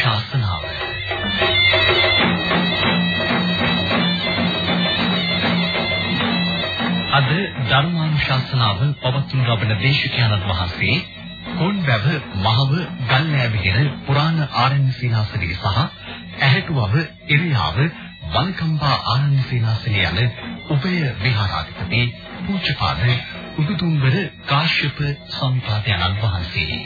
ධර්මානුශාසනාව අද ධර්මානුශාසනාව පවත්වන ලබන දේශකයන්න් වහන්සේ කොණ්ඩව මහව ගල්නෑවිහෙර පුරාණ ආරණ්‍ය සීනාසනයේ සහ ඇහැටුවව ඉරියාව වල්කම්බා ආනන්ද සේනාසනය යන උපය විහාරාධිපති පූජ්‍යපාද උතුම්බර කාශ්‍යප සම්පාදයන්න් වහන්සේ.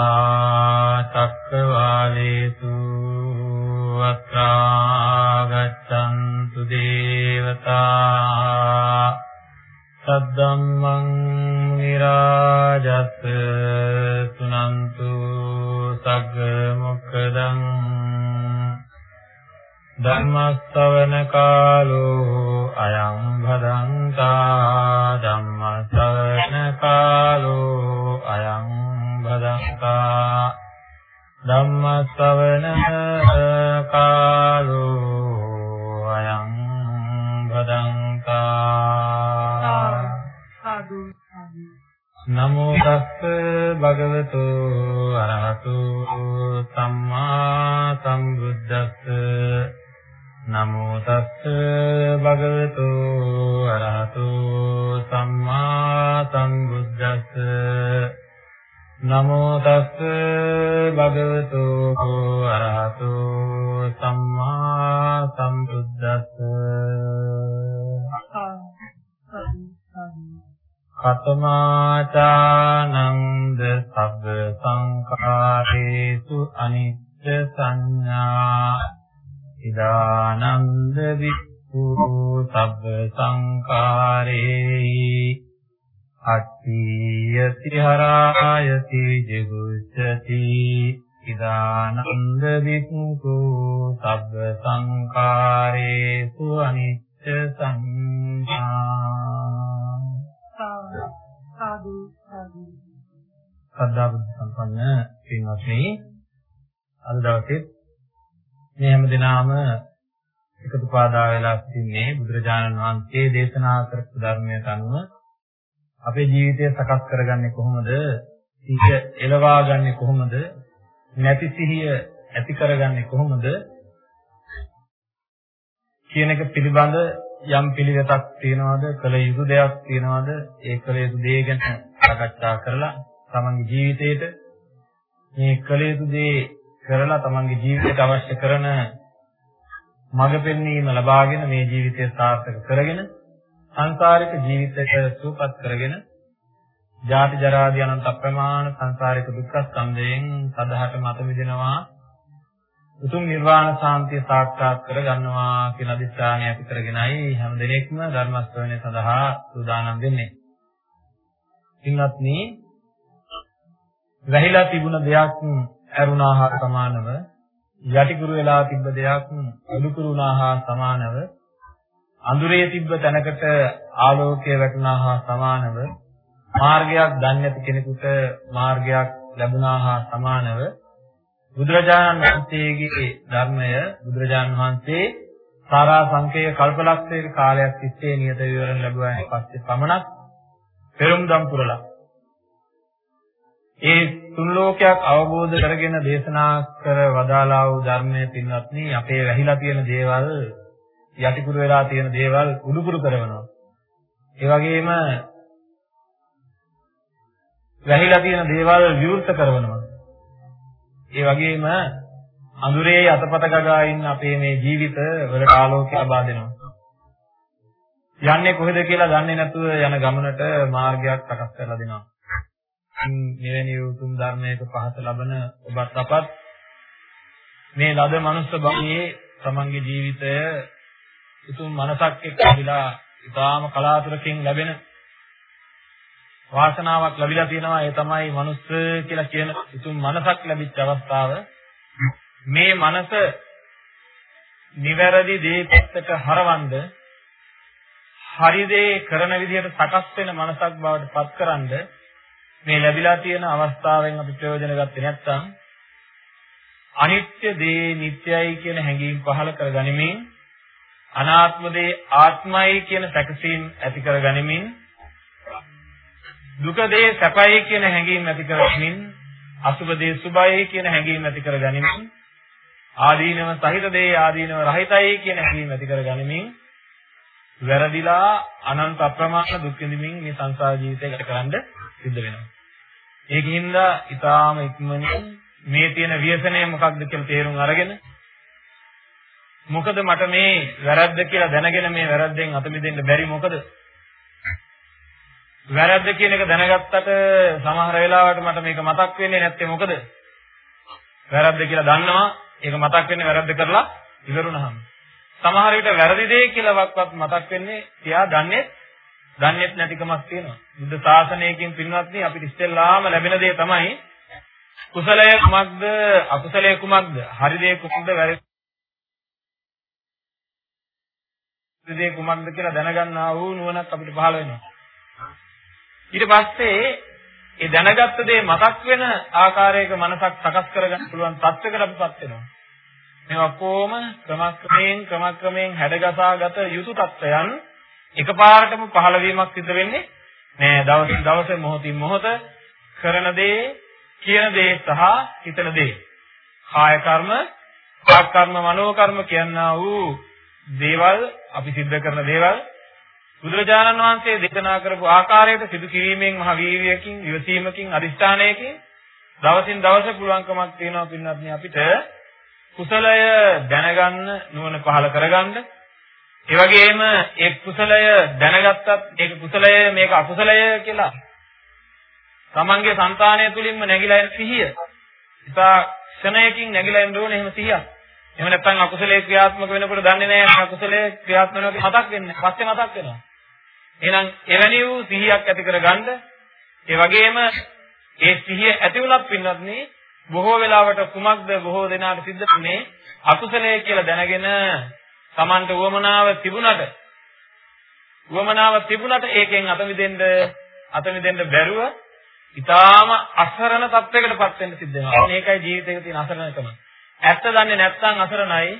සමන්ත චක්කවාලේසු තස්ස බුදුරජාණන් වහන්සේ දේශනා කරපු ධර්මයට අනුව අපේ ජීවිතය සකස් කරගන්නේ කොහොමද? සිහිය එලවා ගන්නේ කොහොමද? නැති සිහිය ඇති කරගන්නේ කොහොමද? කියන එක පිළිබඳ යම් පිළිවෙතක් තියනවාද කළ යුතු දෙයක් තියනවාද ඒ කළ යුතු දේ ගැන සාකච්ඡා කරලා තමන්ගේ ජීවිතේට මේ කළ යුතු දේ කරලා තමන්ගේ ජීවිතයට අවශ්‍ය කරන මඟ පෙන්වීම ලබාගෙන මේ ජීවිතය සාර්ථක කරගෙන සංසාරික ජීවිතයට සූපත් කරගෙන ජාති ජරාදී අනන්ත අප්‍රමාණ සංසාරික දුක්ඛ ස්කන්ධයෙන් සදහට මත මිදෙනවා උතුම් නිර්වාණ සාන්තිය සාක්ෂාත් කර ගන්නවා කියන අදිස්ථානය ඇති කරගෙනයි හැම දිනෙකම ධර්ම ශ්‍රවණය සඳහා සූදානම් වෙන්නේ. ඉන්නත්නි වැහිලා තිබුණ දෙයක් ඇරුණා හා සමානව යටිකුරු වෙලා තිබ්බ දෙයක් අලුකුරු වුණා හා සමානව අඳුරේ තිබ්බ තැනකට ආලෝකය වැටුණා හා සමානව මාර්ගයක් දන්නේ නැති කෙනෙකුට මාර්ගයක් ලැබුණා හා සමානව බුදුරජාණන් වහන්සේගේ ධර්මය බුදුරජාණන් වහන්සේ සාරා සංකේය කල්පලක්ෂයක කාලයක් තිස්සේ නියත විවරණ ලැබුවායින් පස්සේ පමණක් පෙරම්දම් පුරලා ඒ තුන් ලෝකයක් අවබෝධ කරගෙන දේශනා කර වදාලා වූ ධර්මයේ පින්වත්නි අපේ වැහිලා තියෙන දේවල් යටිකුරු වෙලා තියෙන දේවල් උඩුකුරු කරනවා. ඒ වගේම වැහිලා තියෙන දේවල් විවෘත කරනවා. ඒ වගේම අඳුරේ අතපත ගගා ඉන්න අපේ මේ ජීවිත වලට ආලෝකය ලබා දෙනවා. යන්නේ කොහෙද කියලා දන්නේ නැතුව යන ගමනට මාර්ගයක් සකස් කරලා දෙනවා. මෙවැනි උතුම් ධර්මයක පහත ලබන ඔබත් අපත් මේ ලද මනුස්ස භවයේ තමන්ගේ ජීවිතය උතුම් මනසක් එක්ක ලැබිලා ඊටාම කලාතුරකින් ලැබෙන වාසනාවක් ලැබිලා තියෙනවා. ඒ තමයි මනුස්ස කියලා කියන උතුම් මනසක් ලැබිච්ච අවස්ථාව. මේ මනස නිවැරදි දේ පැත්තට හරවන්න හරි දේ කරන විදිහට සකස් වෙන මනසක් බවට පත්කරනද මේ ලැබිලා තියෙන අවස්ථාවෙන් අපි ප්‍රයෝජන ගත්තේ නැත්නම් අනිත්‍ය දේ නිට්ටයයි කියන හැඟීම් පහළ කරගනිමින් අනාත්ම දේ ආත්මයි කියන සැකසීම් ඇති කරගනිමින් දුක දේ සැපයි කියන හැඟීම ඇති කරගනිමින් අසුබ දේ සුබයි කියන හැඟීම ඇති කරගනිමින් ආදීනව සහිත දේ ආදීනව රහිතයි කියන හැඟීම ඇති කරගනිමින් වැරදිලා අනන්ත අප්‍රමාණ දුක් විඳින්මින් මේ සංසාර ජීවිතය ගත කරන්න සිද්ධ වෙනවා. ඒකින්ද ඊටාම ඉක්මනින් මේ තියෙන ව්‍යසනය මොකක්ද කියලා තේරුම් අරගෙන මොකද මට මේ වැරද්ද කියලා දැනගෙන මේ වැරද්දෙන් අත මිදෙන්න බැරි මොකද? වැරද්ද කියන එක දැනගත්තට සමහර වෙලාවට මට මේක මතක් වෙන්නේ නැත්තේ මොකද? වැරද්ද කියලා දන්නවා ඒක මතක් වෙන්නේ වැරද්ද කරලා ඉවරුනහම. සමහර විට වැරදි දේ කියලා වක්වත් මතක් වෙන්නේ තියා දන්නේ දන්නේත් නැතිකමක් තියෙනවා. බුද්ධ ශාසනයකින් පින්වත්නි අපිට ඉස්සෙල්ලාම ලැබෙන දේ තමයි කුසලය කුමක්ද අකුසලය කුමක්ද හරි දේ කුමක්ද වැරදි දේ කුමක්ද කියලා දැනගන්නා වූ නුවණක් අපිට පහළ වෙනවා. ඊට පස්සේ ඒ දැනගත්ත දේ මතක් වෙන ආකාරයක මනසක් සකස් කරගන්න පුළුවන් තත්ත්වයකට අපිපත් වෙනවා. මේ ඔක්කොම ක්‍රමක්‍රමයෙන් ක්‍රමක්‍රමයෙන් හැඩගසාගත යුතු තත්ත්වයන් එකපාරටම පහළ වීමක් සිද්ධ වෙන්නේ නෑ. දවස් දවසේ මොහොතින් මොහොත කරන දේ, කියන දේ සහ හිතන දේ. කාය කර්ම, වාක් කර්ම, මනෝ කර්ම කියනා වූ දේවල් අපි සිද්ධ කරන දේවල් බුදුරජාණන් වහන්සේ දේශනා කරපු ආකාරයට සිදු කිරීමෙන් මහ වීර්යයකින් විවසීමකින් අදිෂ්ඨානයකින් දවසින් දවස පුළුවන්කමක් තියෙනවා පින්වත්නි අපිට කුසලය දැනගන්න නුවණ පහල කරගන්න ඒ වගේම ඒ කුසලය දැනගත්තත් ඒක කුසලය මේක අකුසලය කියලා තමන්ගේ సంతානය තුලින්ම නැగిලා යන සිහිය. ඉතා ක්ෂණයකින් නැగిලා යන්න ඕනේ එහෙම සිහියක්. එහෙම නැත්නම් අකුසලයේ ක්‍රියාත්මක වෙනකොට දන්නේ නැහැ අකුසලයේ ක්‍රියාත්මක වෙනවා මතක් වෙන්නේ. පස්සේ මතක් වෙනවා. එහෙනම් එවැනි වූ සිහියක් ඇති කරගන්න ඒ වගේම ඒ සිහිය ඇති වුණත් පින්වත්නි බොහෝ වෙලාවට කුමක්ද බොහෝ දෙනාට සිද්ධ වෙන්නේ අකුසලයේ කියලා දැනගෙන Tamanට උවමනාව තිබුණට උවමනාව තිබුණට ඒකෙන් අත මිදෙන්න අත මිදෙන්න බැරුව ඊටාම අසරණ තත්යකටපත් වෙන්න සිද්ධ වෙනවා. මේකයි ජීවිතේක තියෙන අසරණකම. ඇත්ත දන්නේ නැත්නම් අසරණයි.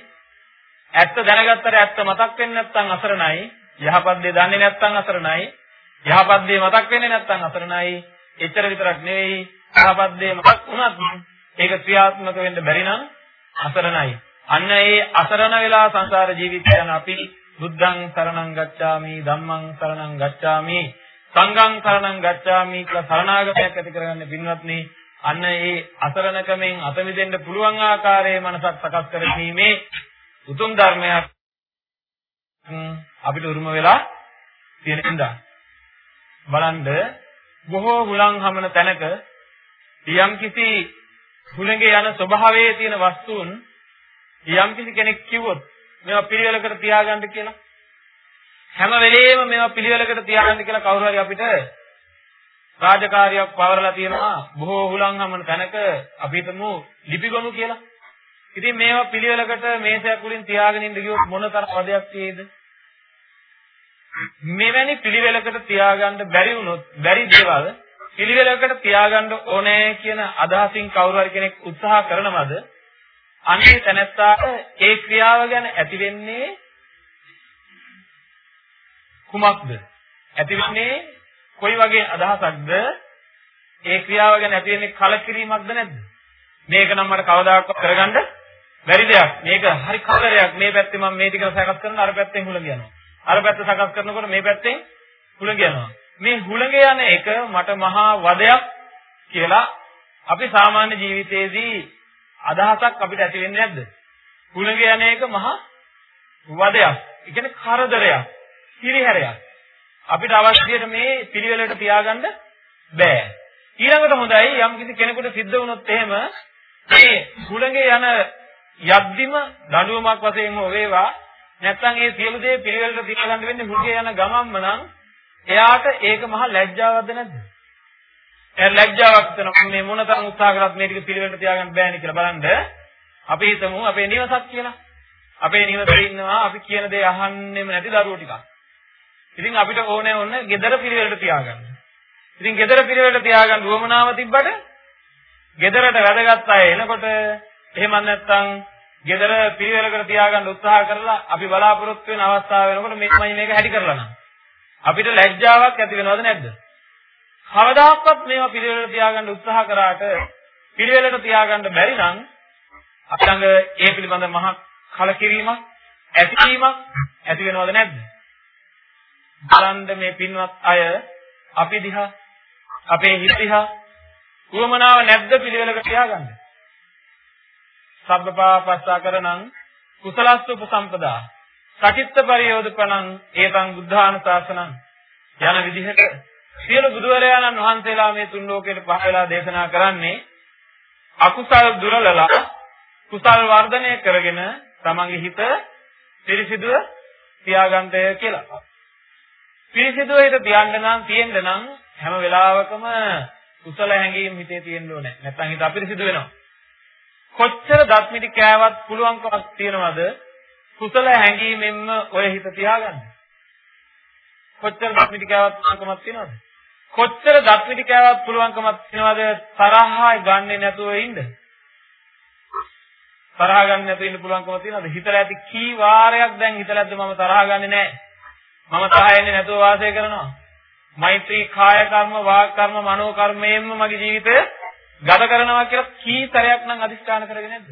ඇත්ත දැනගත්තට ඇත්ත මතක් වෙන්නේ නැත්නම් අසරණයි. යහපත් දේ දන්නේ නැත්නම් අසරණයි. යහපත් දේ මතක් වෙන්නේ නැත්නම් අසරණයි. එච්චර විතරක් නෙවෙයි යහපත් දේ මතක් වුණත් ඒක ක්‍රියාත්මක වෙන්න බැරි නම් අසරණයි. අන්න ඒ අසරණ වෙලා සංසාර ජීවිතය යන අපි බුද්ධං සරණං ගච්ඡාමි ධම්මං සරණං ගච්ඡාමි සංඝං සරණං ගච්ඡාමි කියලා සරණාගතයක් ඇති කරගන්න පින්වත්නි අන්න ඒ අසරණකමෙන් අත මිදෙන්න පුළුවන් ආකාරයේ මනසක් සකස් කර ගැනීමේ උතුම් ධර්මයක් අපිට උරුම වෙලා තියෙන ඉඳා බලන්න බොහෝ හුලං හමන තැනක යම් කිසි හුලඟේ යන ස්වභාවයේ තියෙන වස්තුන් යම් කිසි කෙනෙක් කිව්වොත් මේවා පිළිවෙලකට තියාගන්න කියලා හැම වෙලේම මේවා පිළිවෙලකට තියාගන්න කියලා කවුරු හරි අපිට රාජකාරියක් පවරලා තියෙනවා බොහෝ හුලං හමන තැනක අපි හිතමු ලිපිගොනු කියලා. ඉතින් මේවා පිළිවෙලකට මේසයක් උඩින් තියාගෙන ඉන්න ගියොත් මොන තරම් වදයක් තියෙයිද? මෙවැනි පිළිවෙලකට තියාගන්න බැරි වුණොත් බැරි දේවල් පිළිවෙලකට තියාගන්න ඕනේ කියන අදහසින් කවුරු හරි කෙනෙක් උත්සාහ කරනවද? අන්නේ තැනැත්තාට ඒ ක්‍රියාව ගැන ඇති වෙන්නේ කුමක්ද? ඇති වෙන්නේ කොයි වගේ අදහසක්ද? ඒ ක්‍රියාව ගැන ඇති වෙන්නේ කලකිරීමක්ද නැද්ද? මේක නම් මට කවදාකවත් කරගන්න බැරි දෙයක්. මේක හරි කලරයක්. මේ පැත්තේ මම මේ ටික සකස් කරන අර පැත්තෙන් හුලඟ යනවා. අර පැත්ත සකස් කරනකොට මේ පැත්තෙන් හුලඟ යනවා. මේ හුලඟ යන එක මට මහා වදයක් කියලා අපි සාමාන්‍ය ජීවිතයේදී අදහසක් අපිට ඇති වෙන්නේ නැද්ද? හුලඟ යන එක මහා වදයක්. ඒ කියන්නේ කරදරයක්. පිරිහැරයක්. අපිට අවශ්‍යයට මේ පිළිවෙලට තියාගන්න බෑ. ඊළඟට හොඳයි යම් කිසි කෙනෙකුට සිද්ධ වුණොත් එහෙම මේ හුලඟේ යන යද්දිම දඬුවමක් වශයෙන් හෝ වේවා නැත්නම් ඒ සියලු දේ පිළිවෙලට තියාගන්න වෙන්නේ හුලඟේ යන ගමම්ම නම් එයාට ඒක මහා ලැජ්ජාවක්ද නැද්ද? ඒ ලැජ්ජාවක් වෙනවා මේ මොන තරම් උත්සාහ කරත් මේ ටික පිළිවෙලට තියාගන්න බෑනේ කියලා බලන්න අපි හිතමු අපේ නිවසක් කියලා. අපේ නිවසේ ඉන්නවා අපි කියන දේ අහන්නෙම නැති දරුවෝ ටිකක්. ඉතින් අපිට ඕනේ ඕන gedara පිළිවෙලට තියාගන්න. ඉතින් gedara පිළිවෙලට තියාගන්න උවමනාව තිබ්බට gedarට වැඩගත් අය එනකොට එහෙම නැත්නම් gedara පිළිවෙලකට තියාගන්න උත්සාහ කරලා අපි බලාපොරොත්තු වෙන අවස්ථාව වෙනකොට මේකමයි මේක හැටි කරලා නම් අපිට ලැජ්ජාවක් ඇති වෙනවද නැද්ද? කවදාකවත් මේවා පිළිවෙලට තියාගන්න උත්සාහ කරාට පිළිවෙලට තියාගන්න බැරි නම් අපලඟ ඒ පිළිබඳ මහ කලකිරීමක් ඇතිවීමක් ඇති වෙනවද නැද්ද? බලන්න මේ පින්වත් අය අපි දිහා අපේ හිත දිහා උවමනාව නැද්ද පිළිවෙලකට තියාගන්න? සබ්බපාපස්සා කරනං කුසලස්ස උපසම්පදා සචිත්ත පරියෝධපණං ඒතං බුද්ධාන ශාසනං යන විදිහට සියලු බුදුවරයාණන් වහන්සේලා මේ තුන් ලෝකයට පහ වෙලා දේශනා කරන්නේ අකුසල් දුරලලා කුසල් වර්ධනය කරගෙන තමන්ගේ හිත පිරිසිදුව තියාගන්නය කියලා. පිරිසිදුව හිත තියන්න නම් තියෙන්න නම් හැම වෙලාවකම කුසල හැඟීම් හිතේ තියෙන්න ඕනේ. නැත්නම් හිත අපිරිසිදු වෙනවා. කොච්චර දත්මිටි කෑවත් පුළුවන්කමක් තියනවද කුසල හැඟීමෙන්ම ඔය හිත තියාගන්න? කොච්චර දත්මිටි කෑවත් පුළුවන්කමක් තියනවද? කොච්චර දත්මිටි කෑවත් පුළුවන්කමක් තියනවද තරහා ගන්නෙ නැතුව ඉන්න? තරහ ගන්න නැතුව ඉන්න පුළුවන්කම තියනවද? හිතලා ඇති කී වාරයක් දැන් හිතලාද මම තරහ ගන්නෙ නැහැ. මම තරහ එන්නේ නැතුව වාසය කරනවා. මෛත්‍රී කාය කර්ම, වාග් කර්ම, මනෝ කර්මයෙන්ම මගේ ජීවිතය ගත කරනවා කියලා කී සැරයක් නම් අදිස්ථාන කරගෙන නැද්ද?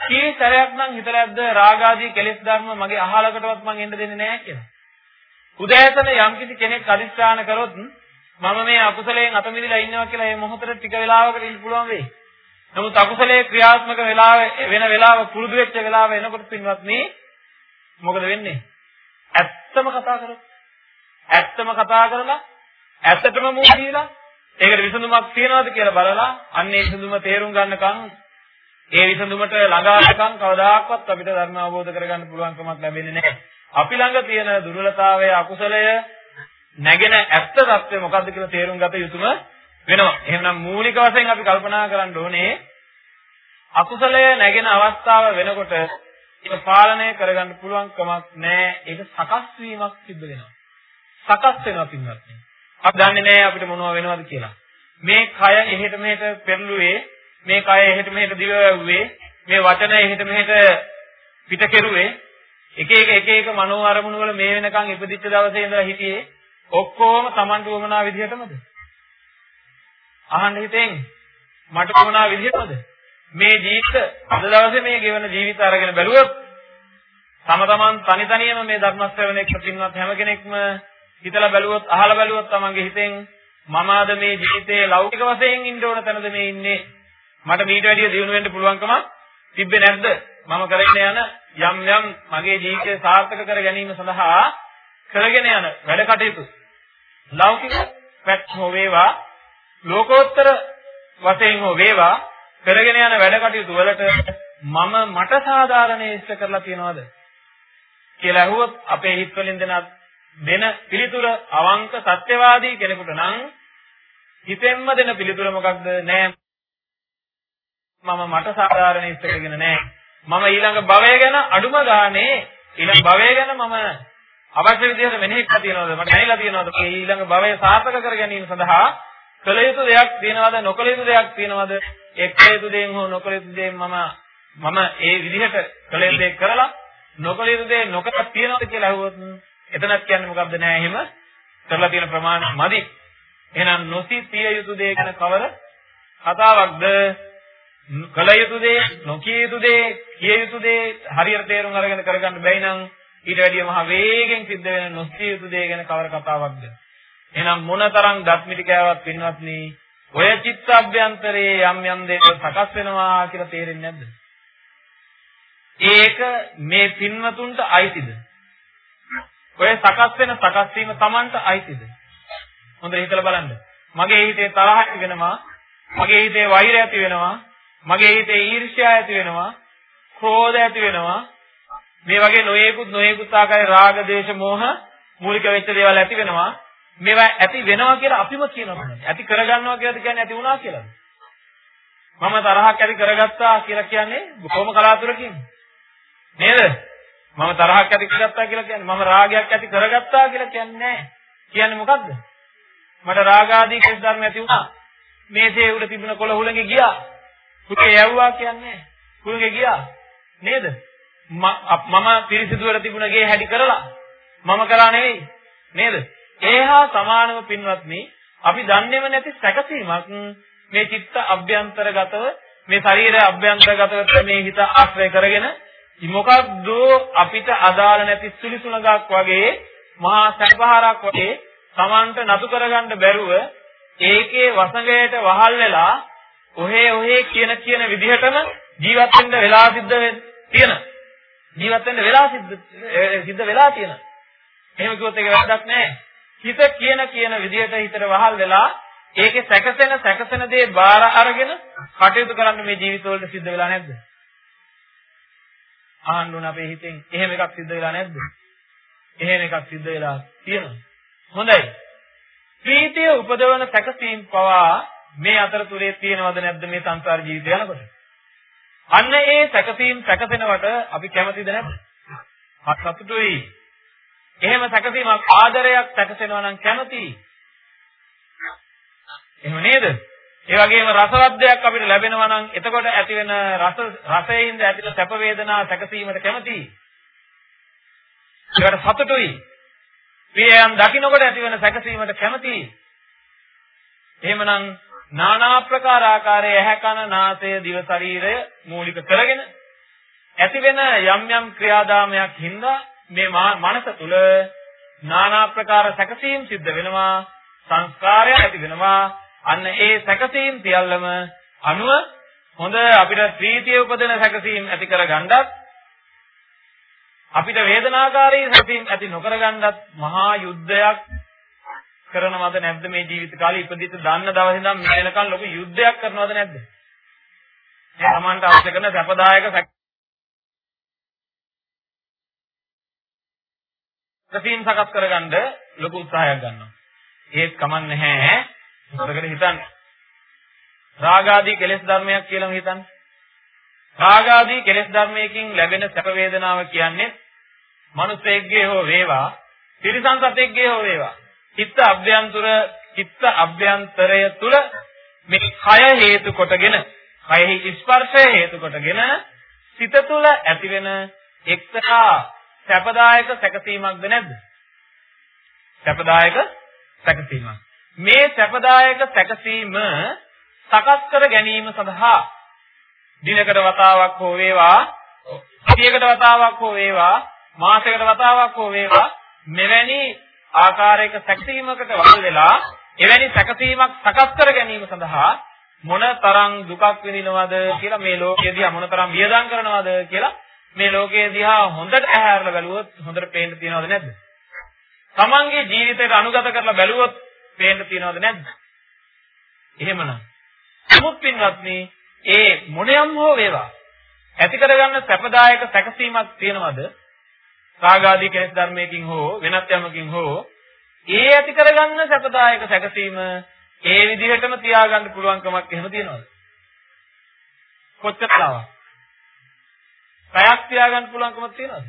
කී සැරයක් නම් හිතලාද රාග ආදී කෙලෙස් ධර්ම මගේ අහලකටවත් මං එන්න දෙන්නේ නැහැ කියලා. උදෑසන යම්කිසි කෙනෙක් අදිස්ථාන කරොත් මම මේ අකුසලයෙන් අත මිදලා ඉන්නවා කියලා මේ මොහොතට ටික වෙලාවකට ඉන්න පුළුවන් වෙයි. නමුත් අකුසලයේ ක්‍රියාත්මක වෙලාව වෙන වෙලාව පුරුදු වෙච්ච වෙලාව එනකොට පින්වත්නි මොකද වෙන්නේ? ඇත්තම කතා කරොත් ඇත්තම කතා කරලා ඇත්තටම මූණ දීලා ඒකට විසඳුමක් තියනවද කියලා බලලා අන්න ඒ විසඳුම තේරුම් ගන්නකම් ඒ විසඳුමට ළඟාටකම් කවදාකවත් අපිට ධර්ම අවබෝධ කරගන්න පුළුවන්කමක් ලැබෙන්නේ නැහැ. අපි ළඟ තියෙන දුර්වලතාවය අකුසලය නැගෙන ඇත්ත தත්ත්වය මොකද්ද කියලා තේරුම් ගත යුතුම වෙනවා. එහෙනම් මූලික වශයෙන් අපි කල්පනා කරන්න ඕනේ අකුසලය නැගෙන අවස්ථාව වෙනකොට ඒක පාලනය කරගන්න පුළුවන් කමක් නැහැ. ඒක සකස් වීමක් සිද්ධ වෙනවා. සකස් වෙනවා පින්වත්නි. අපි දන්නේ නැහැ අපිට මොනව වෙනවද කියලා. මේ කය එහෙට මෙහෙට පෙරළුවේ, මේ කය එහෙට මෙහෙට දිව වැව්වේ, මේ වචන එහෙට මෙහෙට පිට කෙරුවේ, එක එක එක එක මනෝ අරමුණු වල මේ වෙනකන් ඉපදිච්ච දවසේ ඉඳලා හිටියේ ඔක්කොම Tamanට වමනා විදිහටමද? අහන්න හිතෙන්. මට මොනවා විදිහටද මේ ජීවිත අද දවසේ මේ ගෙවන ජීවිත අරගෙන බැලුවොත් තම තමන් තනි තනියම මේ ධර්ම ශ්‍රවණයක පින්වත් හැම කෙනෙක්ම හිතලා බැලුවොත් අහලා බැලුවොත් තමන්ගේ හිතෙන් මම අද මේ ජීවිතයේ ලෞකික වශයෙන් ඉන්න ඕන තැනද මේ ඉන්නේ? මට මීට වැඩිය දියුණු වෙන්න පුළුවන්කම තිබ්බේ නැද්ද? මම කරගෙන යන යම් යම් මගේ ජීවිතය සාර්ථක කර ගැනීම සඳහා කරගෙන යන වැඩ කටයුතු. ලෞකික පැත්ත හෝ වේවා ලෝකෝත්තර වශයෙන් හෝ වේවා කරගෙන යන වැඩ කටයුතු වලට මම මට සාධාරණ ඉෂ්ට කරලා තියනවද? කියලා අහුවොත් අපේ හිත වලින් දෙන දෙන පිළිතුර අවංක සත්‍යවාදී කෙනෙකුට නම් හිතෙන්ම දෙන පිළිතුර මොකක්ද? නෑ. මම මට සාධාරණ ඉෂ්ට කරගෙන නෑ. මම ඊළඟ භවය ගැන අඩුම ගානේ ඊළඟ භවය ගැන මම අවශ්‍ය විදිහට මෙනෙහි කරලා තියනවද? මට දැනලා තියනවද? මේ ඊළඟ භවය සාර්ථක කර ගැනීම සඳහා කළ යුතු දෙයක් තියනවද? නොකළ යුතු දෙයක් තියනවද? ඒ කළ යුතු දෙයින් හෝ නොකළ යුතු දෙයින් මම මම ඒ විදිහට කළ යුතු දේ කරලා නොකළ යුතු දේ නොකර තියනවද කියලා අහුවොත් එතනක් කියන්නේ මොකක්ද නෑ එහෙම කරලා තියෙන ප්‍රමාණය මදි. එහෙනම් නොසිතිය යුතු දේ ගැන කවර කතාවක්ද? කළ යුතු දේ නොකිය යුතු දේ කිය යුතු දේ හරියට තේරුම් අරගෙන කරගන්න බැයි නම් ඊට වැඩිය මහ වේගෙන් සිද්ධ වෙන නොසිතිය යුතු දේ ගැන කවර කතාවක්ද එහෙනම් මොනතරම් දත්මිටිකාවක් පින්වත්නි ඔය චිත්ත අභ්‍යන්තරයේ යම් යම් දේවල් සකස් වෙනවා කියලා තේරෙන්නේ නැද්ද? ඒක මේ පින්වතුන්ට අයිතිද? ඔය සකස් වෙන සකස් වීම Tamanට අයිතිද? හොඳට හිතලා බලන්න. මගේ හිතේ තරහ ඇති වෙනවා, මගේ හිතේ වෛරය ඇති වෙනවා, මගේ හිතේ ඊර්ෂ්‍යා ඇති වෙනවා, ක්‍රෝධ ඇති වෙනවා. මේ වගේ නොයේකුත් නොයේකුත් ආකාරයේ රාග, දේශ, මෝහ මූලික වෙච්ච දේවල් ඇති වෙනවා. මේවා ඇති වෙනවා කියලා අපිම කියනවා. ඇති කරගන්නවා කියලාද කියන්නේ ඇති වුණා කියලාද? මම තරහක් ඇති කරගත්තා කියලා කියන්නේ කොහොම කලාතුරකින් නේද? මම තරහක් ඇති කරගත්තා කියලා කියන්නේ මම රාගයක් ඇති කරගත්තා කියලා කියන්නේ නැහැ. කියන්නේ මොකද්ද? මට රාග ආදී කෙස් ධර්ම ඇති වුණා. මේසේ උඩ තිබුණ කොළ හුලඟේ ගියා. කුටේ යවුවා කියන්නේ හුලඟේ ගියා. නේද? මම පිරිසිදුවට තිබුණ ගේ හැඩි කරලා මම කරා නෙවෙයි. නේද? ඒහා සමානව පින්වත්නි අපි දන්නේම නැති සැකසීමක් මේ චිත්ත අභ්‍යන්තරගතව මේ ශරීරය අභ්‍යන්තරගතව මේ හිත ආශ්‍රය කරගෙන මොකක්ද අපිට අදාළ නැති සුලිසුලඟක් වගේ මහා සැපහරක් වගේ Tamanට නතු කරගන්න බැරුව ඒකේ වසඟයට වහල් වෙලා ඔහේ ඔහේ කියන කියන විදිහටම ජීවත් වෙන්න වෙලා සිද්ධ තියෙන. ජීවත් වෙන්න වෙලා සිද්ධ සිද්ධ වෙලා තියෙන. එහෙම කිව්වොත් ඒක වැරද්දක් නෑ. හිත කියන කියන විදිහට හිතට වහල් වෙලා ඒකේ සැකසෙන සැකසෙන දේ බාර අරගෙන කටයුතු කරන්න මේ ජීවිතවලට සිද්ධ වෙලා නැද්ද? අහන්න ඕන අපේ හිතෙන් එහෙම එකක් සිද්ධ වෙලා නැද්ද? එහෙම එකක් සිද්ධ වෙලා තියෙනවා. හොඳයි. ප්‍රීතිය උපදවන සැකසීම් පවා මේ අතරතුරේ තියෙනවද නැද්ද මේ සංසාර ජීවිතය යනකොට? අන්න ඒ සැකසීම් සැකසෙනවට අපි කැමතිද නැද්ද? සතුටුයි. එහෙම සැකසීමක් ආදරයක් සැකසෙනවා නම් කැමතියි. එහෙම නේද? ඒ වගේම රසවත් දෙයක් අපිට ලැබෙනවා නම් එතකොට ඇති වෙන රස රසයෙන්ද ඇතිවෙන සැප වේදනා සැකසීමට කැමතියි. ඒකට සතුටුයි. ප්‍රියයන් දකින්නකොට ඇතිවෙන සැකසීමට කැමතියි. එහෙමනම් නානා ප්‍රකාර ආකාරයේ ඇහැ කන නාසය දිව ශරීරය මූලික කරගෙන ඇති වෙන යම් යම් ක්‍රියාදාමයක් හින්දා මේ මනස තුල නානා ප්‍රකාර සැකසීම් සිද්ධ වෙනවා සංස්කාරය ඇති වෙනවා. අන්න ඒ සැකසීම් සියල්ලම අනුව හොඳ අපිට ප්‍රීතිය උපදින සැකසීම් ඇති කරගන්නත් අපිට වේදනාකාරී සැකසීම් ඇති නොකරගන්නත් මහා යුද්ධයක් කරනවද නැද්ද මේ ජීවිත කාලේ ඉපදිච්ච දන්න දවසේ ඉඳන් මේ වෙනකන් ලොකු යුද්ධයක් කරනවද නැද්ද? මේ Tamanට අවශ්‍ය කරන සැපදායක සැකසීම් සකස් කරගන්න ලොකු උත්සාහයක් ගන්නවා. ඒත් කමන්නේ නැහැ. මොකද හිතන්නේ? රාගාදී කෙලෙස් ධර්මයක් කියලාම හිතන්නේ. රාගාදී කෙලෙස් ධර්මයකින් ලැබෙන සැප වේදනාව කියන්නේ මනුස්සයෙක්ගේ හෝ වේවා, තිරිසන් සතෙක්ගේ හෝ වේවා චිත්ත අභ්‍යන්තර චිත්ත අභ්‍යන්තරය තුල මේ කය හේතු කොටගෙන කයෙහි ස්පර්ශය හේතු කොටගෙන සිත තුල ඇතිවෙන එක්තරා සැපදායක සැකසීමක්ද නැද්ද? සැපදායක සැකසීමක්. මේ සැපදායක සැකසීම සකස් කර ගැනීම සඳහා දිනකට වතාවක් හෝ වේවා, සතියකට වතාවක් හෝ වේවා, මාසයකට වතාවක් හෝ වේවා මෙවැනි ආකාරයක සැකසීමකට වහල් වෙලා එවැනි සැකසීමක් සකස් කර ගැනීම සඳහා මොන තරම් දුකක් විඳිනවද කියලා මේ ලෝකයේ දිහා මොන තරම් වියදම් කරනවද කියලා මේ ලෝකයේ දිහා හොඳට ඇහැරලා බැලුවොත් හොඳට පේන්න තියනවද නැද්ද? තමන්ගේ ජීවිතයට අනුගත කරලා බැලුවොත් පේන්න තියනවද නැද්ද? එහෙමනම් නමුත් පින්වත්නි ඒ මොනියම් හෝ වේවා ඇති කරගන්න සැපදායක සැකසීමක් තියනවද? රාගාදී කෙලෙස් ධර්මයකින් හෝ වෙනත් යමකින් හෝ ඒ ඇති කරගන්න සැපදායක සැකසීම ඒ විදිහටම තියාගන්න පුළුවන්කමක් එහෙම තියෙනවද? කොච්චර ලාවක්? පැයක් තියාගන්න පුළුවන්කමක් තියෙනවද?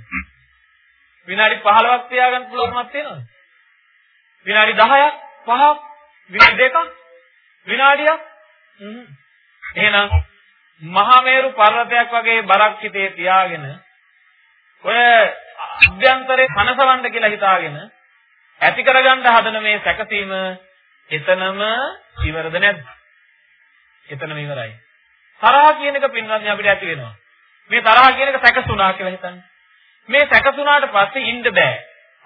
විනාඩි 15ක් තියාගන්න පුළුවන්කමක් තියෙනවද? විනාඩි 10ක් 5ක් විනාඩි 2ක් විනාඩියක් එහෙනම් මහා මේරු පර්වතයක් වගේ බරක් හිතේ තියාගෙන ඔය අභ්‍යන්තරේ කනසවන්න කියලා හිතාගෙන ඇති කරගන්න හදන මේ සැකසීම එතනම ඉවරද නැද්ද? එතනම ඉවරයි. තරහ කියන එක පින්වත්නි අපිට ඇති වෙනවා. මේ තරහ කියන එක සැකසුණා කියලා හිතන්නේ. මේ සැකසුණාට පස්සේ ඉන්න බෑ.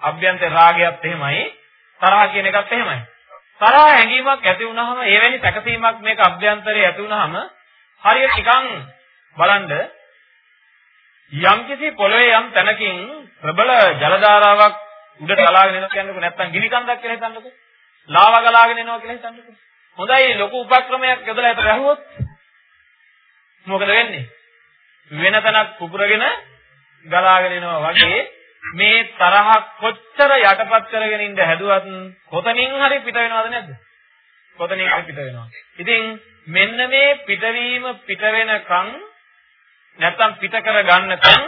අභ්‍යන්තර රාගයත් එහෙමයි, තරහ කියන එකත් එහෙමයි. තරහ හැඟීමක් ඇති වුනහම එවැනි සැකසීමක් මේක අභ්‍යන්තරයේ ඇති වුනහම හරියට නිකන් බලන්න යම්කිසි පොළවේ යම් තැනකින් ප්‍රබල ජල ධාරාවක් උඩට ගලාගෙන එනවා කියන්නකො නැත්නම් ගිනි කන්දක් කියලා හිතන්නකො. ලාවා ගලාගෙන එනවා කියලා හිතන්නකො. හොඳයි ලොකු උපක්‍රමයක් යොදලා ඒතර ඇහුවොත් මොකද වෙන්නේ? වෙන තැනක් පුපුරගෙන ගලාගෙන එනවා වගේ මේ තරහ කොච්චර යටපත් කරගෙන ඉඳ හැදුවත් කොතනින් හරි පිට වෙනවද නැද්ද? කොතනින් හරි පිට වෙනවා. ඉතින් මෙන්න මේ පිටවීම පිට වෙනකන් නැත්තම් පිට කර ගන්නකම්